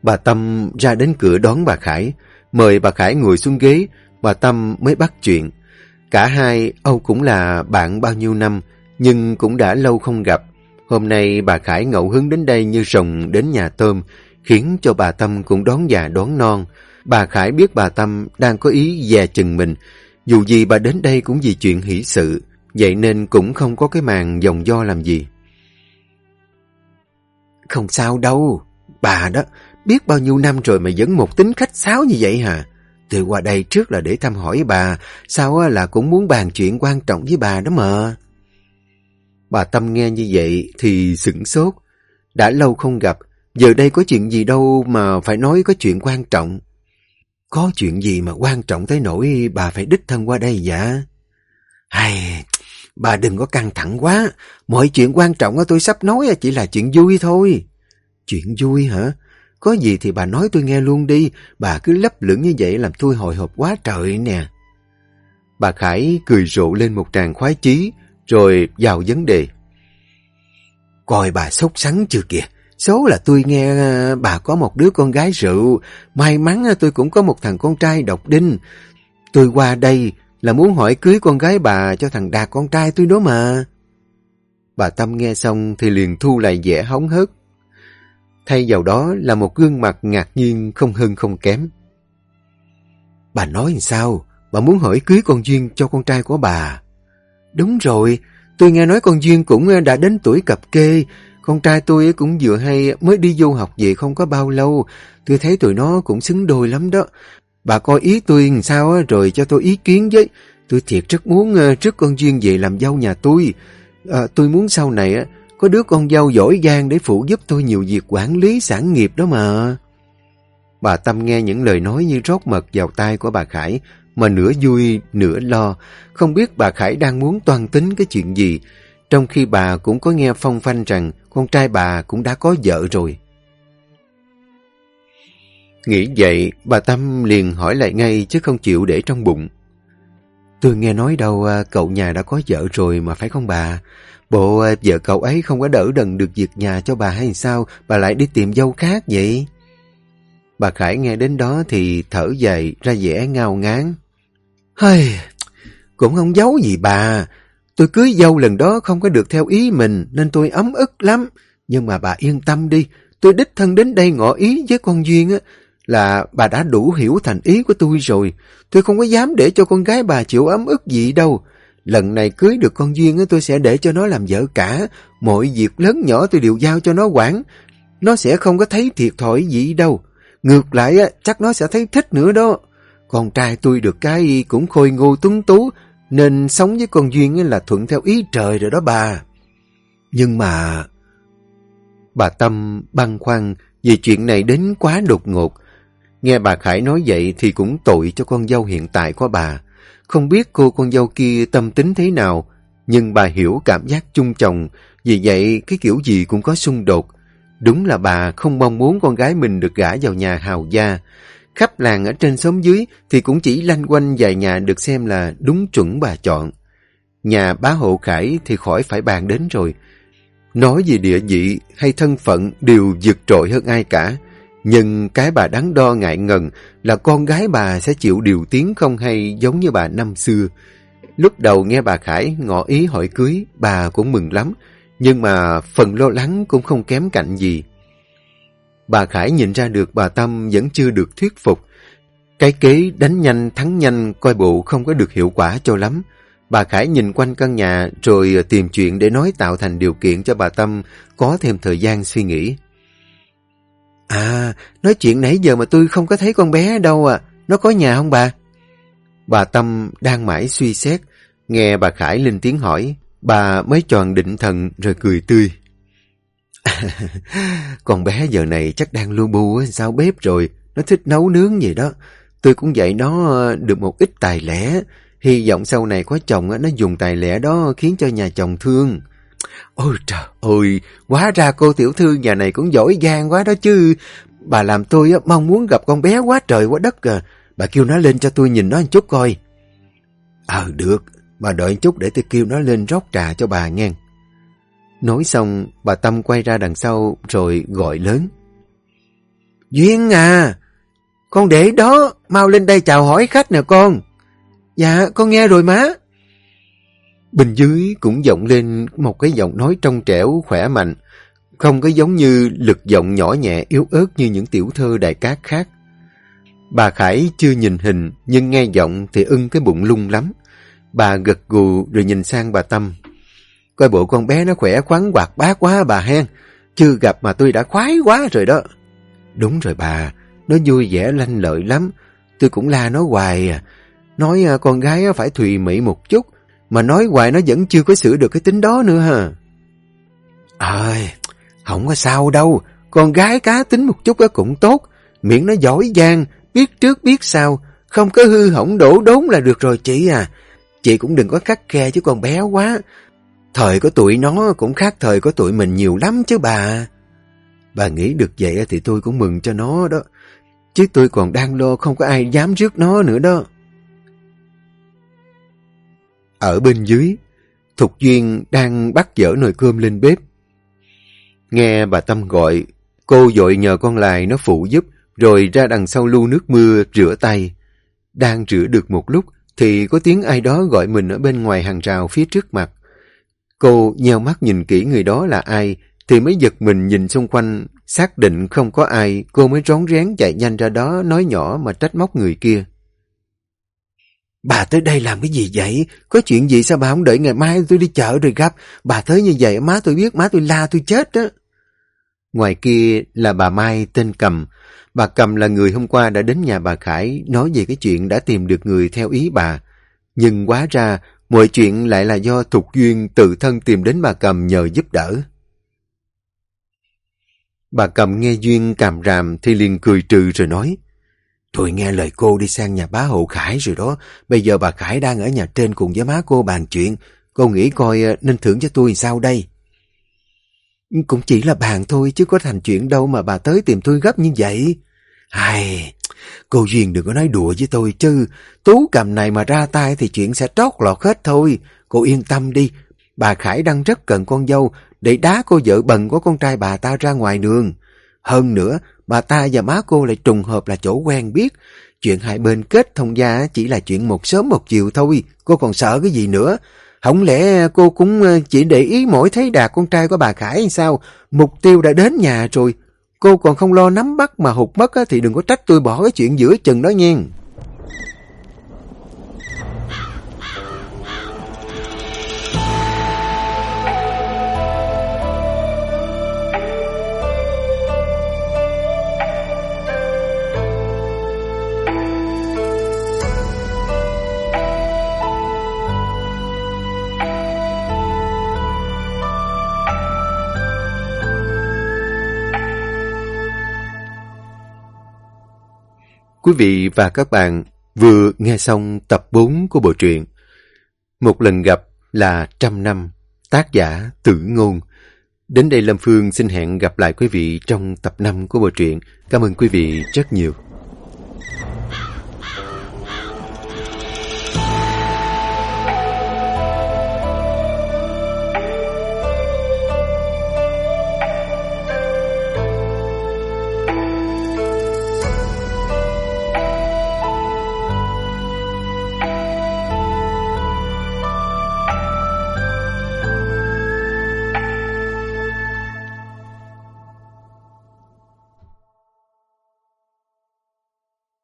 Bà Tâm ra đến cửa đón bà Khải, mời bà Khải ngồi xuống ghế, bà Tâm mới bắt chuyện. Cả hai, Âu cũng là bạn bao nhiêu năm, nhưng cũng đã lâu không gặp. Hôm nay bà Khải ngẫu hứng đến đây như rồng đến nhà tôm, khiến cho bà Tâm cũng đón già đón non. Bà Khải biết bà Tâm đang có ý dè chừng mình. Dù gì bà đến đây cũng vì chuyện hỷ sự, vậy nên cũng không có cái màn dòng do làm gì. Không sao đâu, bà đó, biết bao nhiêu năm rồi mà vẫn một tính khách sáo như vậy hả? Tôi qua đây trước là để thăm hỏi bà, sao là cũng muốn bàn chuyện quan trọng với bà đó mà. Bà Tâm nghe như vậy thì sửng sốt. Đã lâu không gặp, giờ đây có chuyện gì đâu mà phải nói có chuyện quan trọng. Có chuyện gì mà quan trọng tới nỗi bà phải đích thân qua đây dạ? Hay, bà đừng có căng thẳng quá. Mọi chuyện quan trọng tôi sắp nói chỉ là chuyện vui thôi. Chuyện vui hả? Có gì thì bà nói tôi nghe luôn đi. Bà cứ lấp lửng như vậy làm tôi hồi hộp quá trời nè. Bà Khải cười rộ lên một tràng khoái chí, rồi vào vấn đề. Coi bà sốc sắng chưa kìa. Số là tôi nghe à, bà có một đứa con gái rượu. May mắn à, tôi cũng có một thằng con trai độc đinh. Tôi qua đây là muốn hỏi cưới con gái bà cho thằng Đạt con trai tôi đó mà. Bà Tâm nghe xong thì liền thu lại vẻ hóng hớt. Thay vào đó là một gương mặt ngạc nhiên không hơn không kém. Bà nói sao? Bà muốn hỏi cưới con Duyên cho con trai của bà. Đúng rồi, tôi nghe nói con Duyên cũng đã đến tuổi cập kê. Con trai tôi cũng vừa hay mới đi du học về không có bao lâu. Tôi thấy tụi nó cũng xứng đôi lắm đó. Bà coi ý tôi làm sao rồi cho tôi ý kiến với. Tôi thiệt rất muốn ờ, trước con Duyên về làm dâu nhà tôi. À, tôi muốn sau này có đứa con dâu giỏi giang để phụ giúp tôi nhiều việc quản lý sản nghiệp đó mà. Bà Tâm nghe những lời nói như rót mật vào tai của bà Khải, mà nửa vui, nửa lo, không biết bà Khải đang muốn toan tính cái chuyện gì, trong khi bà cũng có nghe phong phanh rằng con trai bà cũng đã có vợ rồi. Nghĩ vậy, bà Tâm liền hỏi lại ngay chứ không chịu để trong bụng. Tôi nghe nói đâu à, cậu nhà đã có vợ rồi mà phải không bà? Bộ vợ cậu ấy không có đỡ đần được việc nhà cho bà hay sao bà lại đi tìm dâu khác vậy? Bà Khải nghe đến đó thì thở dài ra vẻ ngao ngán. Hây, cũng không giấu gì bà. Tôi cưới dâu lần đó không có được theo ý mình nên tôi ấm ức lắm. Nhưng mà bà yên tâm đi, tôi đích thân đến đây ngỏ ý với con Duyên á, là bà đã đủ hiểu thành ý của tôi rồi. Tôi không có dám để cho con gái bà chịu ấm ức gì đâu. Lần này cưới được con Duyên tôi sẽ để cho nó làm vợ cả. Mọi việc lớn nhỏ tôi đều giao cho nó quản. Nó sẽ không có thấy thiệt thòi gì đâu. Ngược lại chắc nó sẽ thấy thích nữa đó. Con trai tôi được cái cũng khôi ngô tuấn tú, nên sống với con Duyên là thuận theo ý trời rồi đó bà. Nhưng mà... Bà Tâm băn khoăn vì chuyện này đến quá đột ngột. Nghe bà Khải nói vậy thì cũng tội cho con dâu hiện tại của bà. Không biết cô con dâu kia tâm tính thế nào, nhưng bà hiểu cảm giác chung chồng, vì vậy cái kiểu gì cũng có xung đột. Đúng là bà không mong muốn con gái mình được gả vào nhà hào gia. Khắp làng ở trên xóm dưới thì cũng chỉ lanh quanh vài nhà được xem là đúng chuẩn bà chọn. Nhà bá hộ khải thì khỏi phải bàn đến rồi. Nói về địa vị hay thân phận đều vượt trội hơn ai cả. Nhưng cái bà đắn đo ngại ngần là con gái bà sẽ chịu điều tiếng không hay giống như bà năm xưa. Lúc đầu nghe bà Khải ngỏ ý hỏi cưới, bà cũng mừng lắm, nhưng mà phần lo lắng cũng không kém cạnh gì. Bà Khải nhìn ra được bà Tâm vẫn chưa được thuyết phục. Cái kế đánh nhanh thắng nhanh coi bộ không có được hiệu quả cho lắm. Bà Khải nhìn quanh căn nhà rồi tìm chuyện để nói tạo thành điều kiện cho bà Tâm có thêm thời gian suy nghĩ. À, nói chuyện nãy giờ mà tôi không có thấy con bé đâu à. Nó có nhà không bà? Bà Tâm đang mãi suy xét. Nghe bà Khải lên tiếng hỏi. Bà mới tròn định thần rồi cười tươi. con bé giờ này chắc đang lu bu sao bếp rồi. Nó thích nấu nướng gì đó. Tôi cũng dạy nó ờ, được một ít tài lẻ. Hy vọng sau này có chồng nó dùng tài lẻ đó khiến cho nhà chồng thương. Ôi trời ơi, quá ra cô tiểu thư nhà này cũng giỏi giang quá đó chứ. Bà làm tôi mong muốn gặp con bé quá trời quá đất à. Bà kêu nó lên cho tôi nhìn nó một chút coi. Ờ được, bà đợi chút để tôi kêu nó lên rót trà cho bà nghe. Nói xong, bà Tâm quay ra đằng sau rồi gọi lớn. Duyên à, con để đó, mau lên đây chào hỏi khách nè con. Dạ, con nghe rồi má. Bên dưới cũng vọng lên một cái giọng nói trong trẻo, khỏe mạnh, không có giống như lực giọng nhỏ nhẹ yếu ớt như những tiểu thơ đại cát khác. Bà Khải chưa nhìn hình nhưng nghe giọng thì ưng cái bụng lung lắm. Bà gật gù rồi nhìn sang bà Tâm. Coi bộ con bé nó khỏe khoắn hoạt bát quá bà hen. Chưa gặp mà tôi đã khoái quá rồi đó. Đúng rồi bà, nó vui vẻ lanh lợi lắm. Tôi cũng la nó hoài à. Nói à, con gái phải thùy mị một chút. Mà nói hoài nó vẫn chưa có sửa được cái tính đó nữa hả? Ơi, không có sao đâu. Con gái cá tính một chút cũng tốt. Miệng nó giỏi giang, biết trước biết sau. Không có hư hỏng đổ đốn là được rồi chị à. Chị cũng đừng có khắc khe chứ con béo quá. Thời của tụi nó cũng khác thời của tụi mình nhiều lắm chứ bà. Bà nghĩ được vậy thì tôi cũng mừng cho nó đó. Chứ tôi còn đang lo không có ai dám rước nó nữa đó. Ở bên dưới, Thục Duyên đang bắt dở nồi cơm lên bếp. Nghe bà Tâm gọi, cô dội nhờ con lại nó phụ giúp, rồi ra đằng sau lu nước mưa rửa tay. Đang rửa được một lúc, thì có tiếng ai đó gọi mình ở bên ngoài hàng rào phía trước mặt. Cô nheo mắt nhìn kỹ người đó là ai, thì mới giật mình nhìn xung quanh, xác định không có ai, cô mới rón rén chạy nhanh ra đó, nói nhỏ mà trách móc người kia. Bà tới đây làm cái gì vậy? Có chuyện gì sao bà không đợi ngày mai tôi đi chợ rồi gặp? Bà tới như vậy má tôi biết, má tôi la tôi chết đó. Ngoài kia là bà Mai tên Cầm. Bà Cầm là người hôm qua đã đến nhà bà Khải nói về cái chuyện đã tìm được người theo ý bà. Nhưng quá ra mọi chuyện lại là do Thục Duyên tự thân tìm đến bà Cầm nhờ giúp đỡ. Bà Cầm nghe Duyên càm ràm thì liền cười trừ rồi nói Tôi nghe lời cô đi sang nhà bá hộ Khải rồi đó. Bây giờ bà Khải đang ở nhà trên cùng với má cô bàn chuyện. Cô nghĩ coi ờ, nên thưởng cho tôi sao đây? Cũng chỉ là bàn thôi chứ có thành chuyện đâu mà bà tới tìm tôi gấp như vậy. Ai, cô Duyên đừng có nói đùa với tôi chứ. Tú cầm này mà ra tay thì chuyện sẽ trót lọt hết thôi. Cô yên tâm đi. Bà Khải đang rất cần con dâu để đá cô vợ bần của con trai bà ta ra ngoài đường. Hơn nữa, bà ta và má cô lại trùng hợp là chỗ quen biết. Chuyện hai bên kết thông gia chỉ là chuyện một sớm một chiều thôi. Cô còn sợ cái gì nữa? Không lẽ cô cũng ờ, chỉ để ý mỗi thấy đạt con trai của bà Khải hay sao? Mục tiêu đã đến nhà rồi. Cô còn không lo nắm bắt mà hụt mất thì đừng có trách tôi bỏ cái chuyện giữa chừng đó nha. Quý vị và các bạn vừa nghe xong tập 4 của bộ truyện Một lần gặp là trăm năm, tác giả Tử Ngôn. Đến đây Lâm Phương xin hẹn gặp lại quý vị trong tập 5 của bộ truyện. Cảm ơn quý vị rất nhiều.